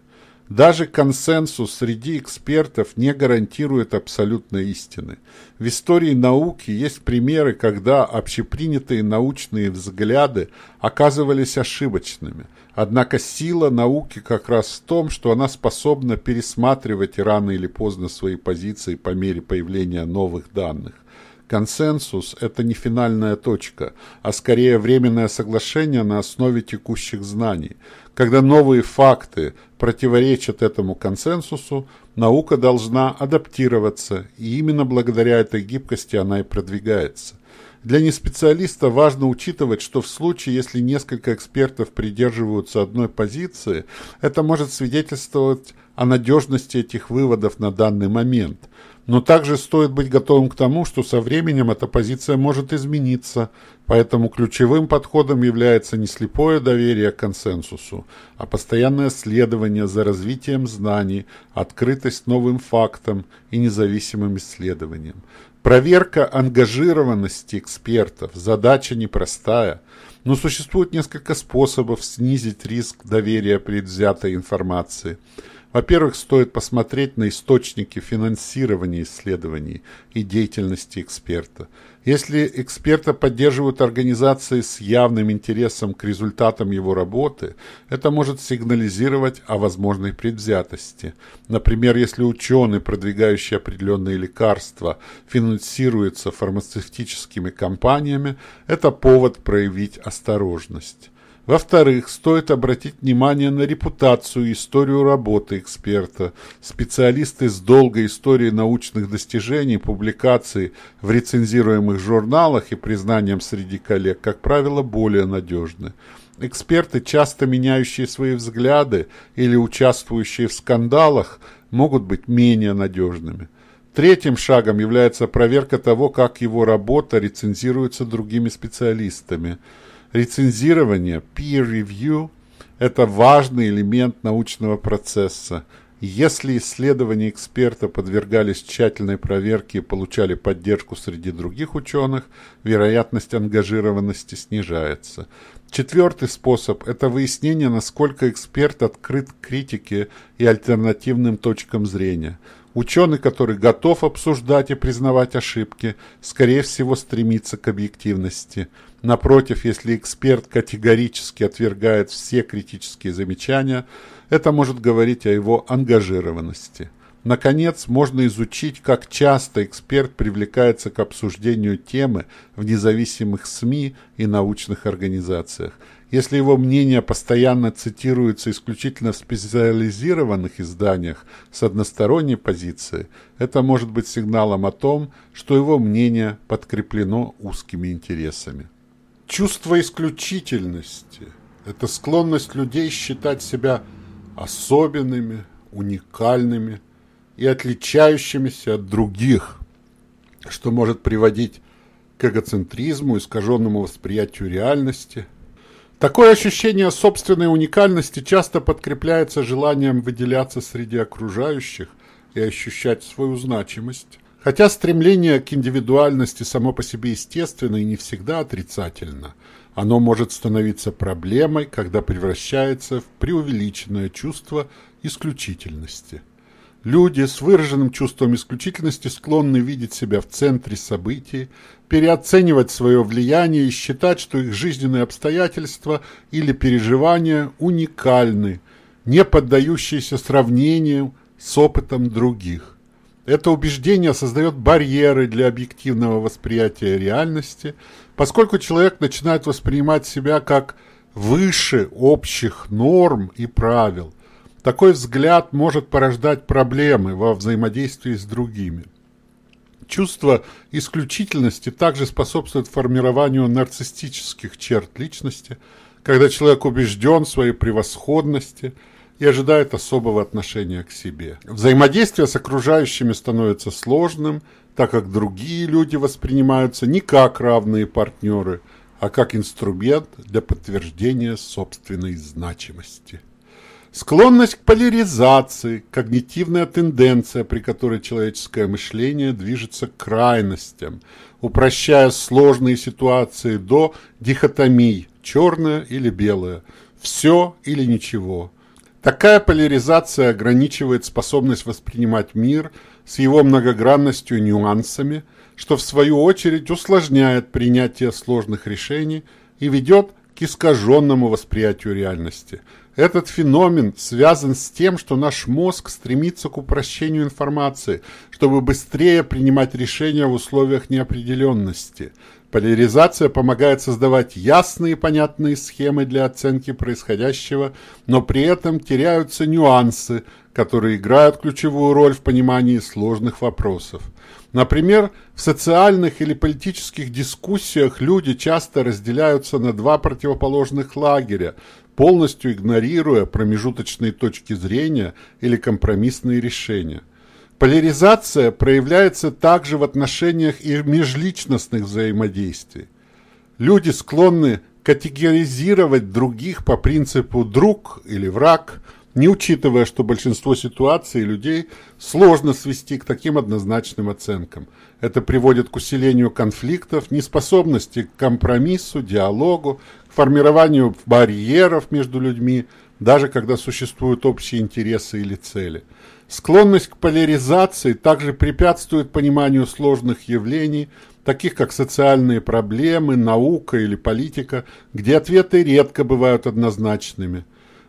Даже консенсус среди экспертов не гарантирует абсолютной истины. В истории науки есть примеры, когда общепринятые научные взгляды оказывались ошибочными. Однако сила науки как раз в том, что она способна пересматривать рано или поздно свои позиции по мере появления новых данных. Консенсус – это не финальная точка, а скорее временное соглашение на основе текущих знаний. Когда новые факты противоречат этому консенсусу, наука должна адаптироваться, и именно благодаря этой гибкости она и продвигается. Для неспециалиста важно учитывать, что в случае, если несколько экспертов придерживаются одной позиции, это может свидетельствовать о надежности этих выводов на данный момент. Но также стоит быть готовым к тому, что со временем эта позиция может измениться, поэтому ключевым подходом является не слепое доверие к консенсусу, а постоянное следование за развитием знаний, открытость новым фактам и независимым исследованиям. Проверка ангажированности экспертов – задача непростая, но существует несколько способов снизить риск доверия предвзятой информации – во-первых, стоит посмотреть на источники финансирования исследований и деятельности эксперта. Если эксперта поддерживают организации с явным интересом к результатам его работы, это может сигнализировать о возможной предвзятости. Например, если ученый, продвигающий определенные лекарства, финансируется фармацевтическими компаниями, это повод проявить осторожность. Во-вторых, стоит обратить внимание на репутацию и историю работы эксперта. Специалисты с долгой историей научных достижений, публикаций в рецензируемых журналах и признанием среди коллег, как правило, более надежны. Эксперты, часто меняющие свои взгляды или участвующие в скандалах, могут быть менее надежными. Третьим шагом является проверка того, как его работа рецензируется другими специалистами – Рецензирование, peer review – это важный элемент научного процесса. Если исследования эксперта подвергались тщательной проверке и получали поддержку среди других ученых, вероятность ангажированности снижается. Четвертый способ – это выяснение, насколько эксперт открыт критике и альтернативным точкам зрения. Ученый, который готов обсуждать и признавать ошибки, скорее всего стремится к объективности – Напротив, если эксперт категорически отвергает все критические замечания, это может говорить о его ангажированности. Наконец, можно изучить, как часто эксперт привлекается к обсуждению темы в независимых СМИ и научных организациях. Если его мнение постоянно цитируется исключительно в специализированных изданиях с односторонней позицией, это может быть сигналом о том, что его мнение подкреплено узкими интересами. Чувство исключительности – это склонность людей считать себя особенными, уникальными и отличающимися от других, что может приводить к эгоцентризму, искаженному восприятию реальности. Такое ощущение собственной уникальности часто подкрепляется желанием выделяться среди окружающих и ощущать свою значимость. Хотя стремление к индивидуальности само по себе естественно и не всегда отрицательно, оно может становиться проблемой, когда превращается в преувеличенное чувство исключительности. Люди с выраженным чувством исключительности склонны видеть себя в центре событий, переоценивать свое влияние и считать, что их жизненные обстоятельства или переживания уникальны, не поддающиеся сравнению с опытом других. Это убеждение создает барьеры для объективного восприятия реальности, поскольку человек начинает воспринимать себя как выше общих норм и правил. Такой взгляд может порождать проблемы во взаимодействии с другими. Чувство исключительности также способствует формированию нарциссических черт личности, когда человек убежден в своей превосходности – и ожидает особого отношения к себе. Взаимодействие с окружающими становится сложным, так как другие люди воспринимаются не как равные партнеры, а как инструмент для подтверждения собственной значимости. Склонность к поляризации, когнитивная тенденция, при которой человеческое мышление движется к крайностям, упрощая сложные ситуации до дихотомий – черное или белое, все или ничего – Такая поляризация ограничивает способность воспринимать мир с его многогранностью и нюансами, что в свою очередь усложняет принятие сложных решений и ведет к искаженному восприятию реальности. Этот феномен связан с тем, что наш мозг стремится к упрощению информации, чтобы быстрее принимать решения в условиях неопределенности. Поляризация помогает создавать ясные и понятные схемы для оценки происходящего, но при этом теряются нюансы, которые играют ключевую роль в понимании сложных вопросов. Например, в социальных или политических дискуссиях люди часто разделяются на два противоположных лагеря, полностью игнорируя промежуточные точки зрения или компромиссные решения. Поляризация проявляется также в отношениях и межличностных взаимодействий. Люди склонны категоризировать других по принципу «друг» или «враг», не учитывая, что большинство ситуаций людей сложно свести к таким однозначным оценкам. Это приводит к усилению конфликтов, неспособности к компромиссу, диалогу, к формированию барьеров между людьми, даже когда существуют общие интересы или цели. Склонность к поляризации также препятствует пониманию сложных явлений, таких как социальные проблемы, наука или политика, где ответы редко бывают однозначными.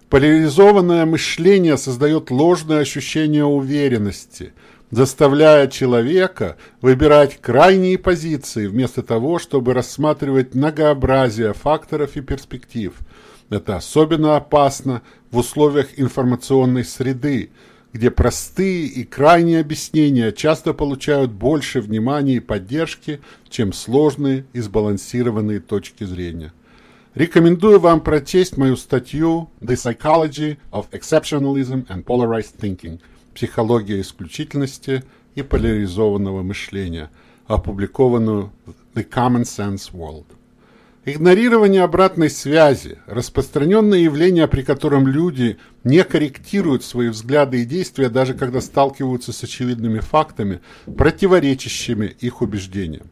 Поляризованное мышление создает ложное ощущение уверенности, заставляя человека выбирать крайние позиции вместо того, чтобы рассматривать многообразие факторов и перспектив. Это особенно опасно в условиях информационной среды, где простые и крайние объяснения часто получают больше внимания и поддержки, чем сложные и сбалансированные точки зрения. Рекомендую вам прочесть мою статью «The Psychology of Exceptionalism and Polarized Thinking. Психология исключительности и поляризованного мышления», опубликованную в The Common Sense World. Игнорирование обратной связи – распространенное явление, при котором люди не корректируют свои взгляды и действия, даже когда сталкиваются с очевидными фактами, противоречащими их убеждениям.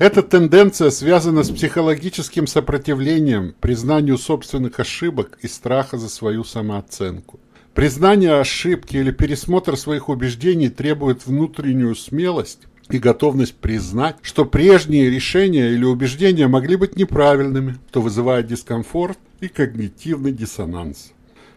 Эта тенденция связана с психологическим сопротивлением, признанию собственных ошибок и страха за свою самооценку. Признание ошибки или пересмотр своих убеждений требует внутреннюю смелость и готовность признать, что прежние решения или убеждения могли быть неправильными, что вызывает дискомфорт и когнитивный диссонанс.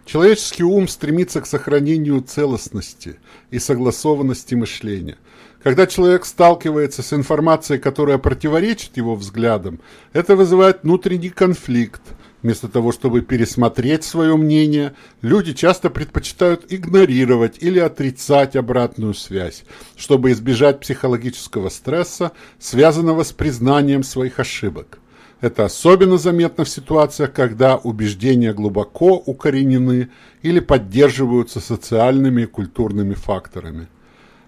Человеческий ум стремится к сохранению целостности и согласованности мышления – когда человек сталкивается с информацией, которая противоречит его взглядам, это вызывает внутренний конфликт. Вместо того, чтобы пересмотреть свое мнение, люди часто предпочитают игнорировать или отрицать обратную связь, чтобы избежать психологического стресса, связанного с признанием своих ошибок. Это особенно заметно в ситуациях, когда убеждения глубоко укоренены или поддерживаются социальными и культурными факторами.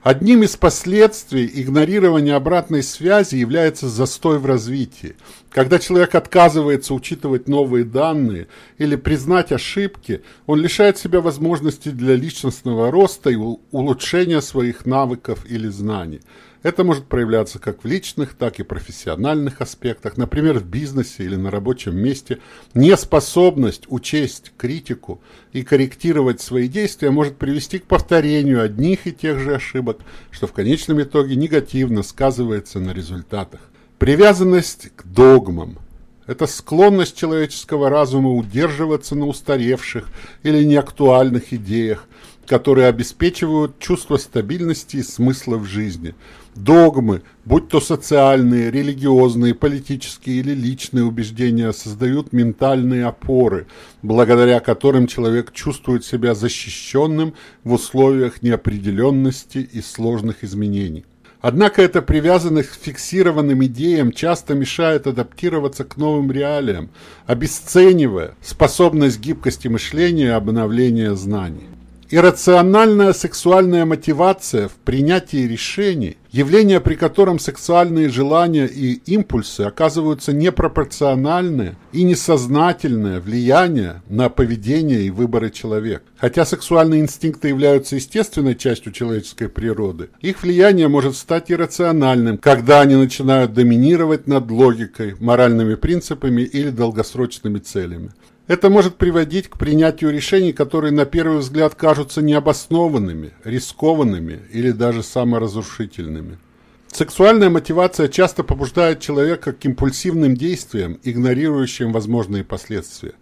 Одним из последствий игнорирования обратной связи является застой в развитии. Когда человек отказывается учитывать новые данные или признать ошибки, он лишает себя возможности для личностного роста и улучшения своих навыков или знаний. Это может проявляться как в личных, так и профессиональных аспектах, например, в бизнесе или на рабочем месте. Неспособность учесть критику и корректировать свои действия может привести к повторению одних и тех же ошибок, что в конечном итоге негативно сказывается на результатах. Привязанность к догмам – это склонность человеческого разума удерживаться на устаревших или неактуальных идеях, которые обеспечивают чувство стабильности и смысла в жизни. Догмы, будь то социальные, религиозные, политические или личные убеждения, создают ментальные опоры, благодаря которым человек чувствует себя защищенным в условиях неопределенности и сложных изменений. Однако эта привязанность к фиксированным идеям часто мешает адаптироваться к новым реалиям, обесценивая способность гибкости мышления и обновления знаний. Иррациональная сексуальная мотивация в принятии решений, явление при котором сексуальные желания и импульсы оказываются непропорциональны и несознательное влияние на поведение и выборы человека. Хотя сексуальные инстинкты являются естественной частью человеческой природы, их влияние может стать иррациональным, когда они начинают доминировать над логикой, моральными принципами или долгосрочными целями. Это может приводить к принятию решений, которые на первый взгляд кажутся необоснованными, рискованными или даже саморазрушительными. Сексуальная мотивация часто побуждает человека к импульсивным действиям, игнорирующим возможные последствия.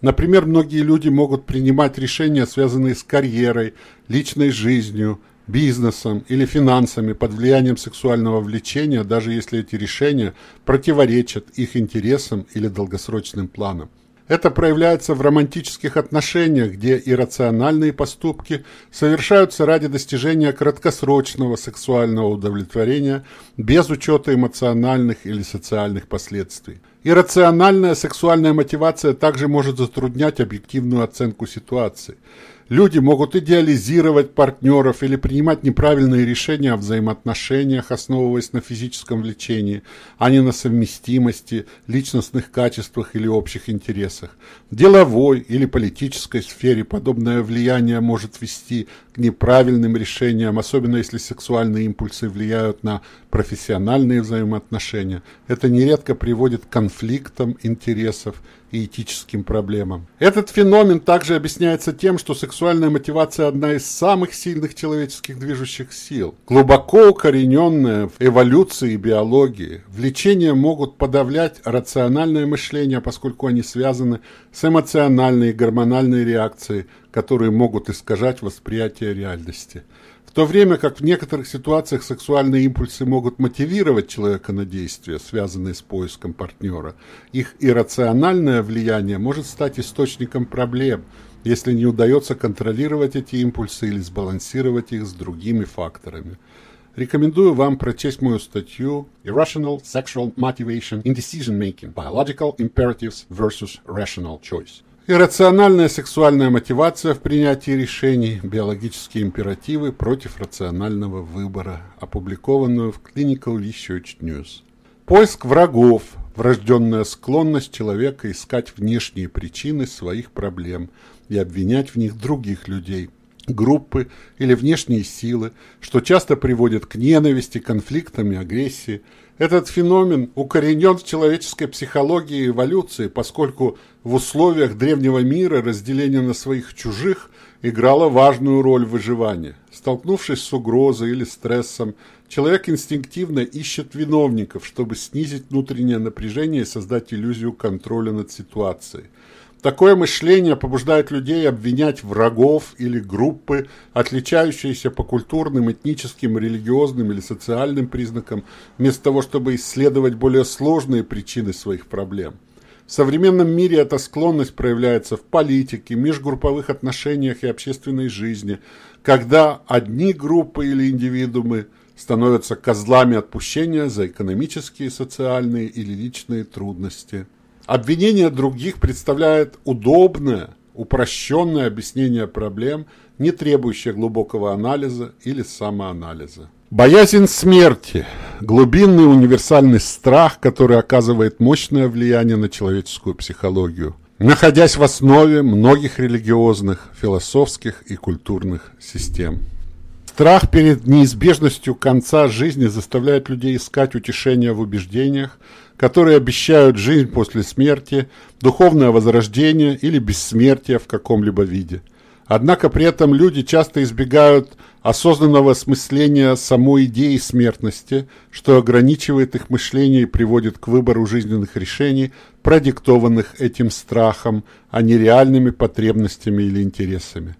Например, многие люди могут принимать решения, связанные с карьерой, личной жизнью, бизнесом или финансами под влиянием сексуального влечения, даже если эти решения противоречат их интересам или долгосрочным планам. Это проявляется в романтических отношениях, где иррациональные поступки совершаются ради достижения краткосрочного сексуального удовлетворения без учета эмоциональных или социальных последствий. Иррациональная сексуальная мотивация также может затруднять объективную оценку ситуации – Люди могут идеализировать партнеров или принимать неправильные решения о взаимоотношениях, основываясь на физическом влечении, а не на совместимости, личностных качествах или общих интересах. В деловой или политической сфере подобное влияние может вести к неправильным решениям, особенно если сексуальные импульсы влияют на профессиональные взаимоотношения. Это нередко приводит к конфликтам интересов и этическим проблемам. Этот феномен также объясняется тем, что сексуальная мотивация – одна из самых сильных человеческих движущих сил. Глубоко укорененная в эволюции и биологии, влечения могут подавлять рациональное мышление, поскольку они связаны с эмоциональной и гормональной реакцией, которые могут искажать восприятие реальности – то время как в некоторых ситуациях сексуальные импульсы могут мотивировать человека на действия, связанные с поиском партнера, их иррациональное влияние может стать источником проблем, если не удается контролировать эти импульсы или сбалансировать их с другими факторами. Рекомендую вам прочесть мою статью Irrational Sexual Motivation in Decision Making – Biological Imperatives versus Rational Choice. Иррациональная сексуальная мотивация в принятии решений, биологические императивы против рационального выбора, опубликованную в Clinical Research News. Поиск врагов, врожденная склонность человека искать внешние причины своих проблем и обвинять в них других людей, группы или внешние силы, что часто приводит к ненависти, конфликтам и агрессии – этот феномен укоренен в человеческой психологии и эволюции, поскольку в условиях древнего мира разделение на своих чужих играло важную роль в выживании. Столкнувшись с угрозой или стрессом, человек инстинктивно ищет виновников, чтобы снизить внутреннее напряжение и создать иллюзию контроля над ситуацией. Такое мышление побуждает людей обвинять врагов или группы, отличающиеся по культурным, этническим, религиозным или социальным признакам, вместо того, чтобы исследовать более сложные причины своих проблем. В современном мире эта склонность проявляется в политике, межгрупповых отношениях и общественной жизни, когда одни группы или индивидуумы становятся козлами отпущения за экономические, социальные или личные трудности. Обвинение других представляет удобное, упрощенное объяснение проблем, не требующее глубокого анализа или самоанализа. Боязнь смерти – глубинный универсальный страх, который оказывает мощное влияние на человеческую психологию, находясь в основе многих религиозных, философских и культурных систем. Страх перед неизбежностью конца жизни заставляет людей искать утешения в убеждениях, которые обещают жизнь после смерти, духовное возрождение или бессмертие в каком-либо виде. Однако при этом люди часто избегают осознанного осмысления самой идеи смертности, что ограничивает их мышление и приводит к выбору жизненных решений, продиктованных этим страхом, а не реальными потребностями или интересами.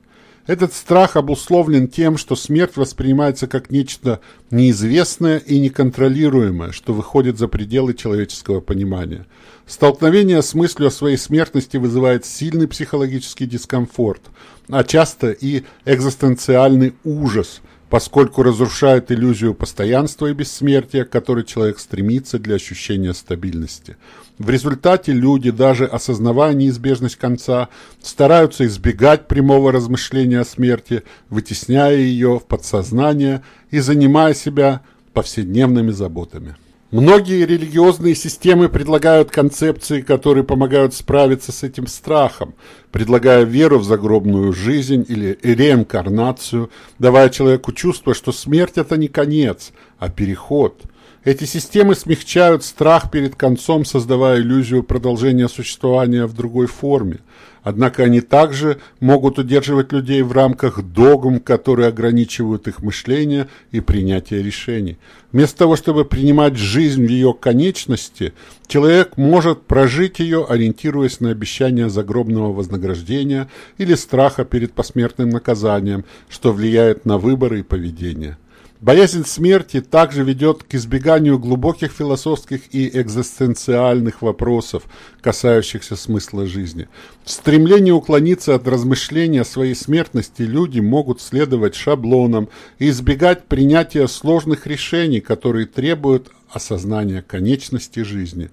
Этот страх обусловлен тем, что смерть воспринимается как нечто неизвестное и неконтролируемое, что выходит за пределы человеческого понимания. Столкновение с мыслью о своей смертности вызывает сильный психологический дискомфорт, а часто и экзистенциальный ужас, поскольку разрушает иллюзию постоянства и бессмертия, к которой человек стремится для ощущения стабильности. В результате люди, даже осознавая неизбежность конца, стараются избегать прямого размышления о смерти, вытесняя ее в подсознание и занимая себя повседневными заботами. Многие религиозные системы предлагают концепции, которые помогают справиться с этим страхом, предлагая веру в загробную жизнь или реинкарнацию, давая человеку чувство, что смерть – это не конец, а переход. Эти системы смягчают страх перед концом, создавая иллюзию продолжения существования в другой форме. Однако они также могут удерживать людей в рамках догм, которые ограничивают их мышление и принятие решений. Вместо того, чтобы принимать жизнь в ее конечности, человек может прожить ее, ориентируясь на обещание загробного вознаграждения или страха перед посмертным наказанием, что влияет на выборы и поведение. Боязнь смерти также ведет к избеганию глубоких философских и экзистенциальных вопросов, касающихся смысла жизни. В стремлении уклониться от размышления о своей смертности люди могут следовать шаблонам и избегать принятия сложных решений, которые требуют осознания конечности жизни.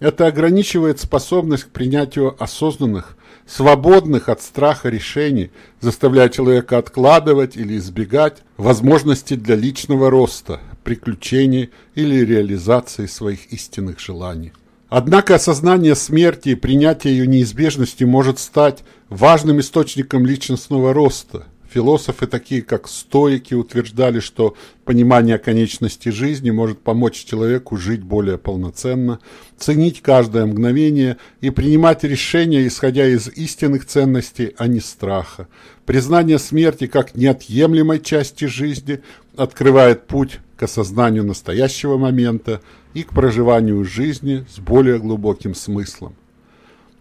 Это ограничивает способность к принятию осознанных, свободных от страха решений, заставляя человека откладывать или избегать возможности для личного роста, приключений или реализации своих истинных желаний. Однако осознание смерти и принятие ее неизбежности может стать важным источником личностного роста – Философы, такие как стоики, утверждали, что понимание конечности жизни может помочь человеку жить более полноценно, ценить каждое мгновение и принимать решения, исходя из истинных ценностей, а не страха. Признание смерти как неотъемлемой части жизни открывает путь к осознанию настоящего момента и к проживанию жизни с более глубоким смыслом.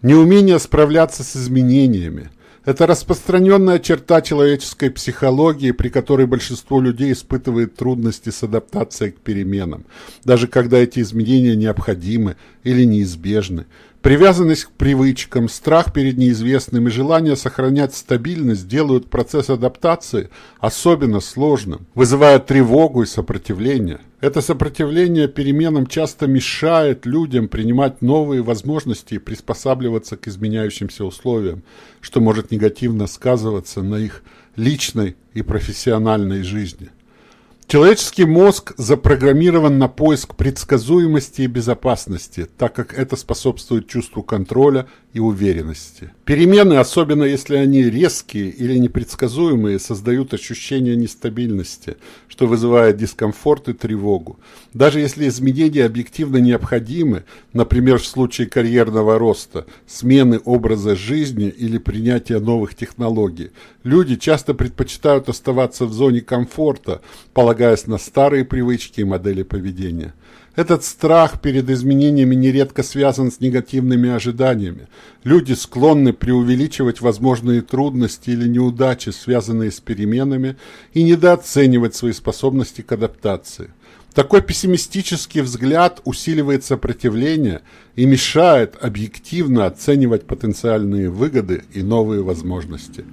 Неумение справляться с изменениями – это распространенная черта человеческой психологии, при которой большинство людей испытывает трудности с адаптацией к переменам, даже когда эти изменения необходимы или неизбежны. Привязанность к привычкам, страх перед неизвестным и желание сохранять стабильность делают процесс адаптации особенно сложным, вызывая тревогу и сопротивление. Это сопротивление переменам часто мешает людям принимать новые возможности и приспосабливаться к изменяющимся условиям, что может негативно сказываться на их личной и профессиональной жизни. Человеческий мозг запрограммирован на поиск предсказуемости и безопасности, так как это способствует чувству контроля и уверенности. Перемены, особенно если они резкие или непредсказуемые, создают ощущение нестабильности, что вызывает дискомфорт и тревогу. Даже если изменения объективно необходимы, например, в случае карьерного роста, смены образа жизни или принятия новых технологий, люди часто предпочитают оставаться в зоне комфорта, полагаясь на старые привычки и модели поведения. Этот страх перед изменениями нередко связан с негативными ожиданиями. Люди склонны преувеличивать возможные трудности или неудачи, связанные с переменами, и недооценивать свои способности к адаптации. Такой пессимистический взгляд усиливает сопротивление и мешает объективно оценивать потенциальные выгоды и новые возможности.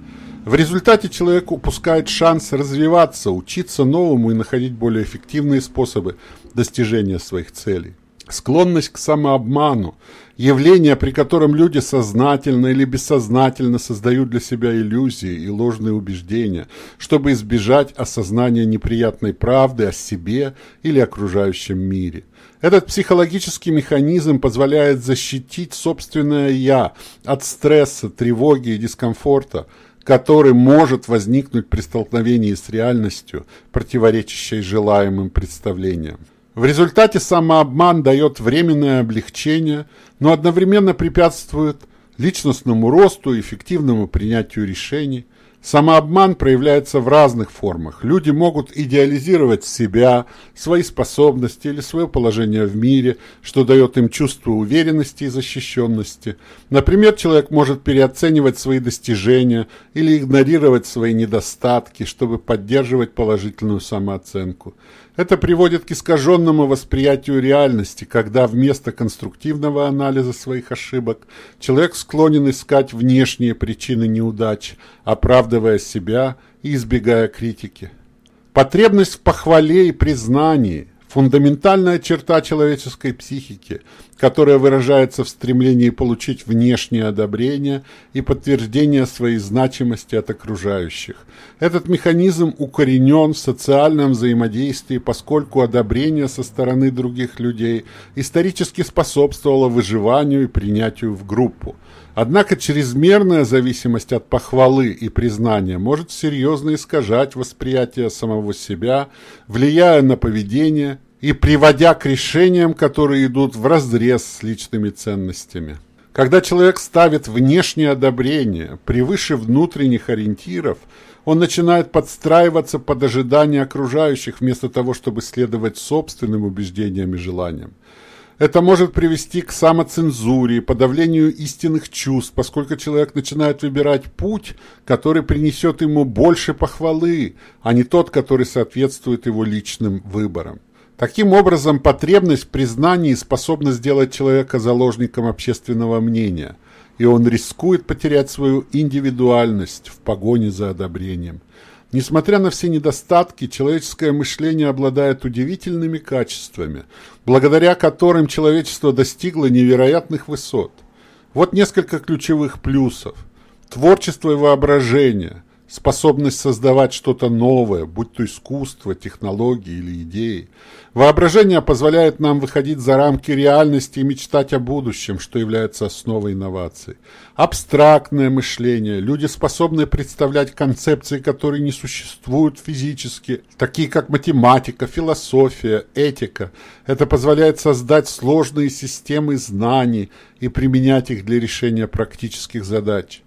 В результате человек упускает шанс развиваться, учиться новому и находить более эффективные способы достижения своих целей. Склонность к самообману, явление, при котором люди сознательно или бессознательно создают для себя иллюзии и ложные убеждения, чтобы избежать осознания неприятной правды о себе или окружающем мире. Этот психологический механизм позволяет защитить собственное «я» от стресса, тревоги и дискомфорта – который может возникнуть при столкновении с реальностью, противоречащей желаемым представлениям. В результате самообман дает временное облегчение, но одновременно препятствует личностному росту и эффективному принятию решений, Самообман проявляется в разных формах. Люди могут идеализировать себя, свои способности или свое положение в мире, что дает им чувство уверенности и защищенности. Например, человек может переоценивать свои достижения или игнорировать свои недостатки, чтобы поддерживать положительную самооценку. Это приводит к искаженному восприятию реальности, когда вместо конструктивного анализа своих ошибок человек склонен искать внешние причины неудач, оправдывая себя и избегая критики. Потребность в похвале и признании фундаментальная черта человеческой психики, которая выражается в стремлении получить внешнее одобрение и подтверждение своей значимости от окружающих. Этот механизм укоренен в социальном взаимодействии, поскольку одобрение со стороны других людей исторически способствовало выживанию и принятию в группу. Однако чрезмерная зависимость от похвалы и признания может серьезно искажать восприятие самого себя, влияя на поведение и приводя к решениям, которые идут вразрез с личными ценностями. Когда человек ставит внешнее одобрение превыше внутренних ориентиров, он начинает подстраиваться под ожидания окружающих вместо того, чтобы следовать собственным убеждениям и желаниям. Это может привести к самоцензуре, подавлению истинных чувств, поскольку человек начинает выбирать путь, который принесет ему больше похвалы, а не тот, который соответствует его личным выборам. Таким образом, потребность в признании способна сделать человека заложником общественного мнения, и он рискует потерять свою индивидуальность в погоне за одобрением. Несмотря на все недостатки, человеческое мышление обладает удивительными качествами, благодаря которым человечество достигло невероятных высот. Вот несколько ключевых плюсов. Творчество и воображение – способность создавать что-то новое, будь то искусство, технологии или идеи. Воображение позволяет нам выходить за рамки реальности и мечтать о будущем, что является основой инноваций. Абстрактное мышление. Люди способны представлять концепции, которые не существуют физически, такие как математика, философия, этика. Это позволяет создать сложные системы знаний и применять их для решения практических задач.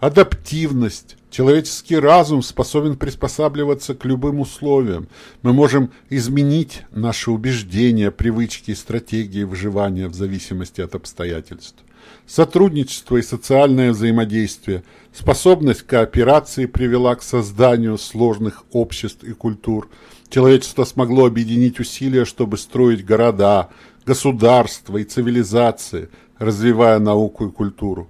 Адаптивность. Человеческий разум способен приспосабливаться к любым условиям. Мы можем изменить наши убеждения, привычки и стратегии выживания в зависимости от обстоятельств. Сотрудничество и социальное взаимодействие, способность кооперации привела к созданию сложных обществ и культур. Человечество смогло объединить усилия, чтобы строить города, государства и цивилизации, развивая науку и культуру.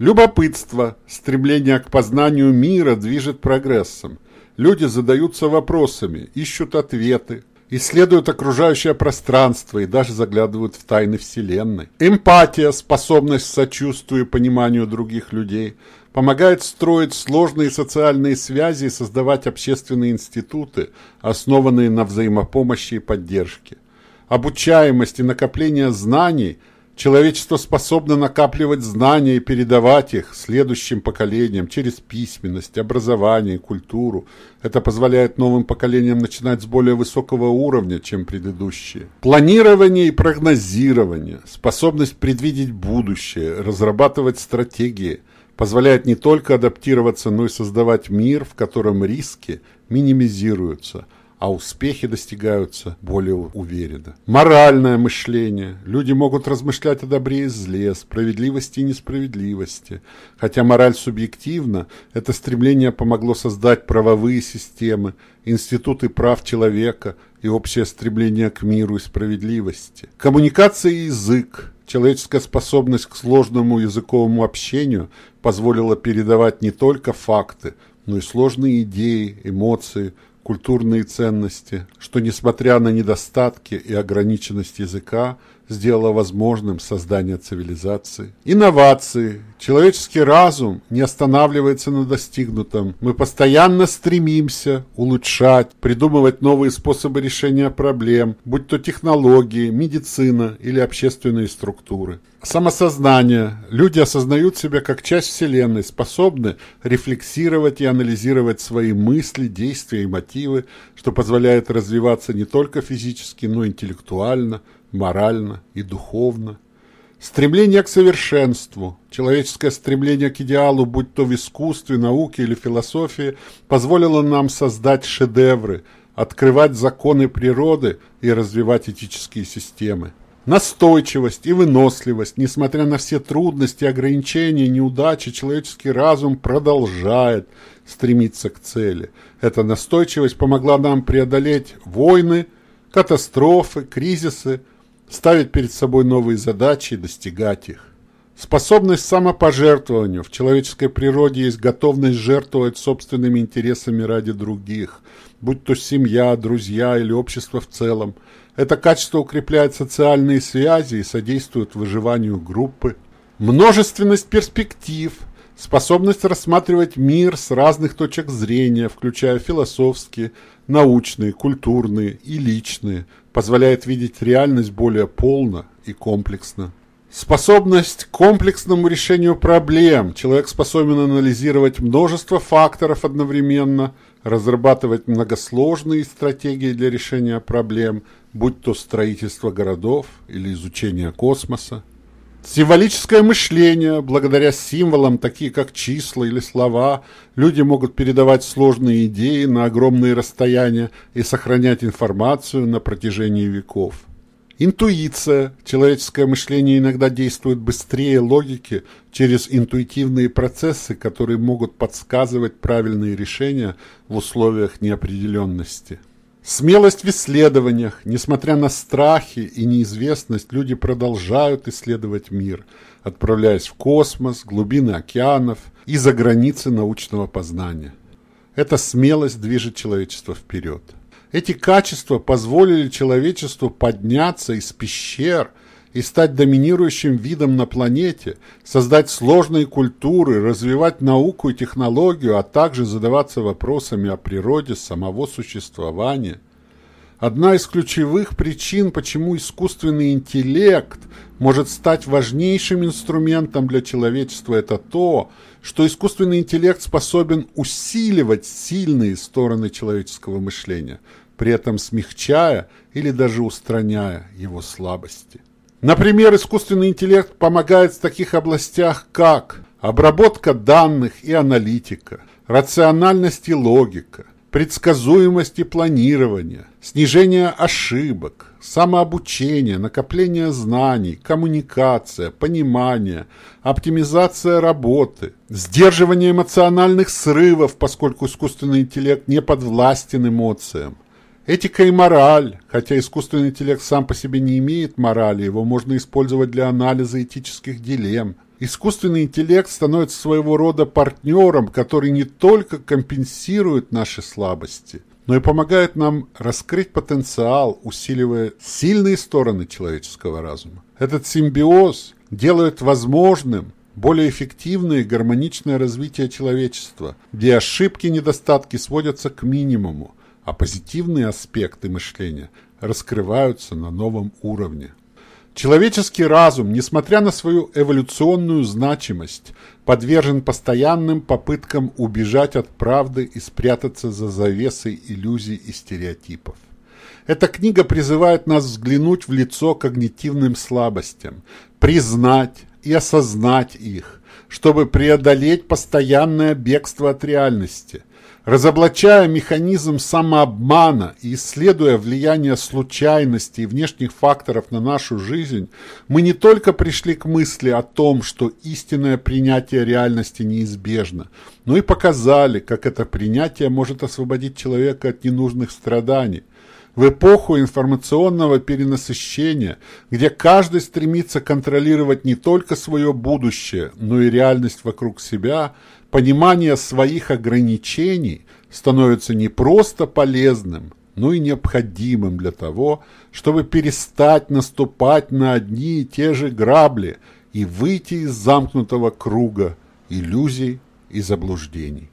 Любопытство, стремление к познанию мира движет прогрессом. Люди задаются вопросами, ищут ответы, исследуют окружающее пространство и даже заглядывают в тайны Вселенной. Эмпатия, способность к сочувствию и пониманию других людей, помогает строить сложные социальные связи и создавать общественные институты, основанные на взаимопомощи и поддержке. Обучаемость и накопление знаний – Человечество способно накапливать знания и передавать их следующим поколениям через письменность, образование, культуру. Это позволяет новым поколениям начинать с более высокого уровня, чем предыдущие. Планирование и прогнозирование, способность предвидеть будущее, разрабатывать стратегии позволяет не только адаптироваться, но и создавать мир, в котором риски минимизируются – а успехи достигаются более уверенно. Моральное мышление. Люди могут размышлять о добре и зле, справедливости и несправедливости. Хотя мораль субъективна, это стремление помогло создать правовые системы, институты прав человека и общее стремление к миру и справедливости. Коммуникация и язык. Человеческая способность к сложному языковому общению позволила передавать не только факты, но и сложные идеи, эмоции, культурные ценности, что, несмотря на недостатки и ограниченность языка, сделало возможным создание цивилизации. Инновации. Человеческий разум не останавливается на достигнутом. Мы постоянно стремимся улучшать, придумывать новые способы решения проблем, будь то технологии, медицина или общественные структуры. Самосознание. Люди осознают себя как часть Вселенной, способны рефлексировать и анализировать свои мысли, действия и мотивы, что позволяет развиваться не только физически, но и интеллектуально, морально и духовно. Стремление к совершенству, человеческое стремление к идеалу, будь то в искусстве, науке или философии, позволило нам создать шедевры, открывать законы природы и развивать этические системы. Настойчивость и выносливость, несмотря на все трудности, ограничения, неудачи, человеческий разум продолжает стремиться к цели. Эта настойчивость помогла нам преодолеть войны, катастрофы, кризисы, ставить перед собой новые задачи и достигать их. Способность к самопожертвованию. В человеческой природе есть готовность жертвовать собственными интересами ради других, будь то семья, друзья или общество в целом. Это качество укрепляет социальные связи и содействует выживанию группы. Множественность перспектив. Способность рассматривать мир с разных точек зрения, включая философские, научные, культурные и личные – позволяет видеть реальность более полно и комплексно. Способность к комплексному решению проблем. Человек способен анализировать множество факторов одновременно, разрабатывать многосложные стратегии для решения проблем, будь то строительство городов или изучение космоса. Символическое мышление, благодаря символам, такие как числа или слова, люди могут передавать сложные идеи на огромные расстояния и сохранять информацию на протяжении веков. Интуиция. Человеческое мышление иногда действует быстрее логики через интуитивные процессы, которые могут подсказывать правильные решения в условиях неопределенности. Смелость в исследованиях. Несмотря на страхи и неизвестность, люди продолжают исследовать мир, отправляясь в космос, глубины океанов и за границы научного познания. Эта смелость движет человечество вперед. Эти качества позволили человечеству подняться из пещер и стать доминирующим видом на планете, создать сложные культуры, развивать науку и технологию, а также задаваться вопросами о природе самого существования. Одна из ключевых причин, почему искусственный интеллект может стать важнейшим инструментом для человечества, это то, что искусственный интеллект способен усиливать сильные стороны человеческого мышления, при этом смягчая или даже устраняя его слабости. Например, искусственный интеллект помогает в таких областях, как обработка данных и аналитика, рациональность и логика, предсказуемость и планирование, снижение ошибок, самообучение, накопление знаний, коммуникация, понимание, оптимизация работы, сдерживание эмоциональных срывов, поскольку искусственный интеллект не подвластен эмоциям, Этика и мораль, хотя искусственный интеллект сам по себе не имеет морали, его можно использовать для анализа этических дилемм. Искусственный интеллект становится своего рода партнером, который не только компенсирует наши слабости, но и помогает нам раскрыть потенциал, усиливая сильные стороны человеческого разума. Этот симбиоз делает возможным более эффективное и гармоничное развитие человечества, где ошибки и недостатки сводятся к минимуму, а позитивные аспекты мышления раскрываются на новом уровне. Человеческий разум, несмотря на свою эволюционную значимость, подвержен постоянным попыткам убежать от правды и спрятаться за завесой иллюзий и стереотипов. Эта книга призывает нас взглянуть в лицо когнитивным слабостям, признать и осознать их, чтобы преодолеть постоянное бегство от реальности – Разоблачая механизм самообмана и исследуя влияние случайностей и внешних факторов на нашу жизнь, мы не только пришли к мысли о том, что истинное принятие реальности неизбежно, но и показали, как это принятие может освободить человека от ненужных страданий. В эпоху информационного перенасыщения, где каждый стремится контролировать не только свое будущее, но и реальность вокруг себя – понимание своих ограничений становится не просто полезным, но и необходимым для того, чтобы перестать наступать на одни и те же грабли и выйти из замкнутого круга иллюзий и заблуждений.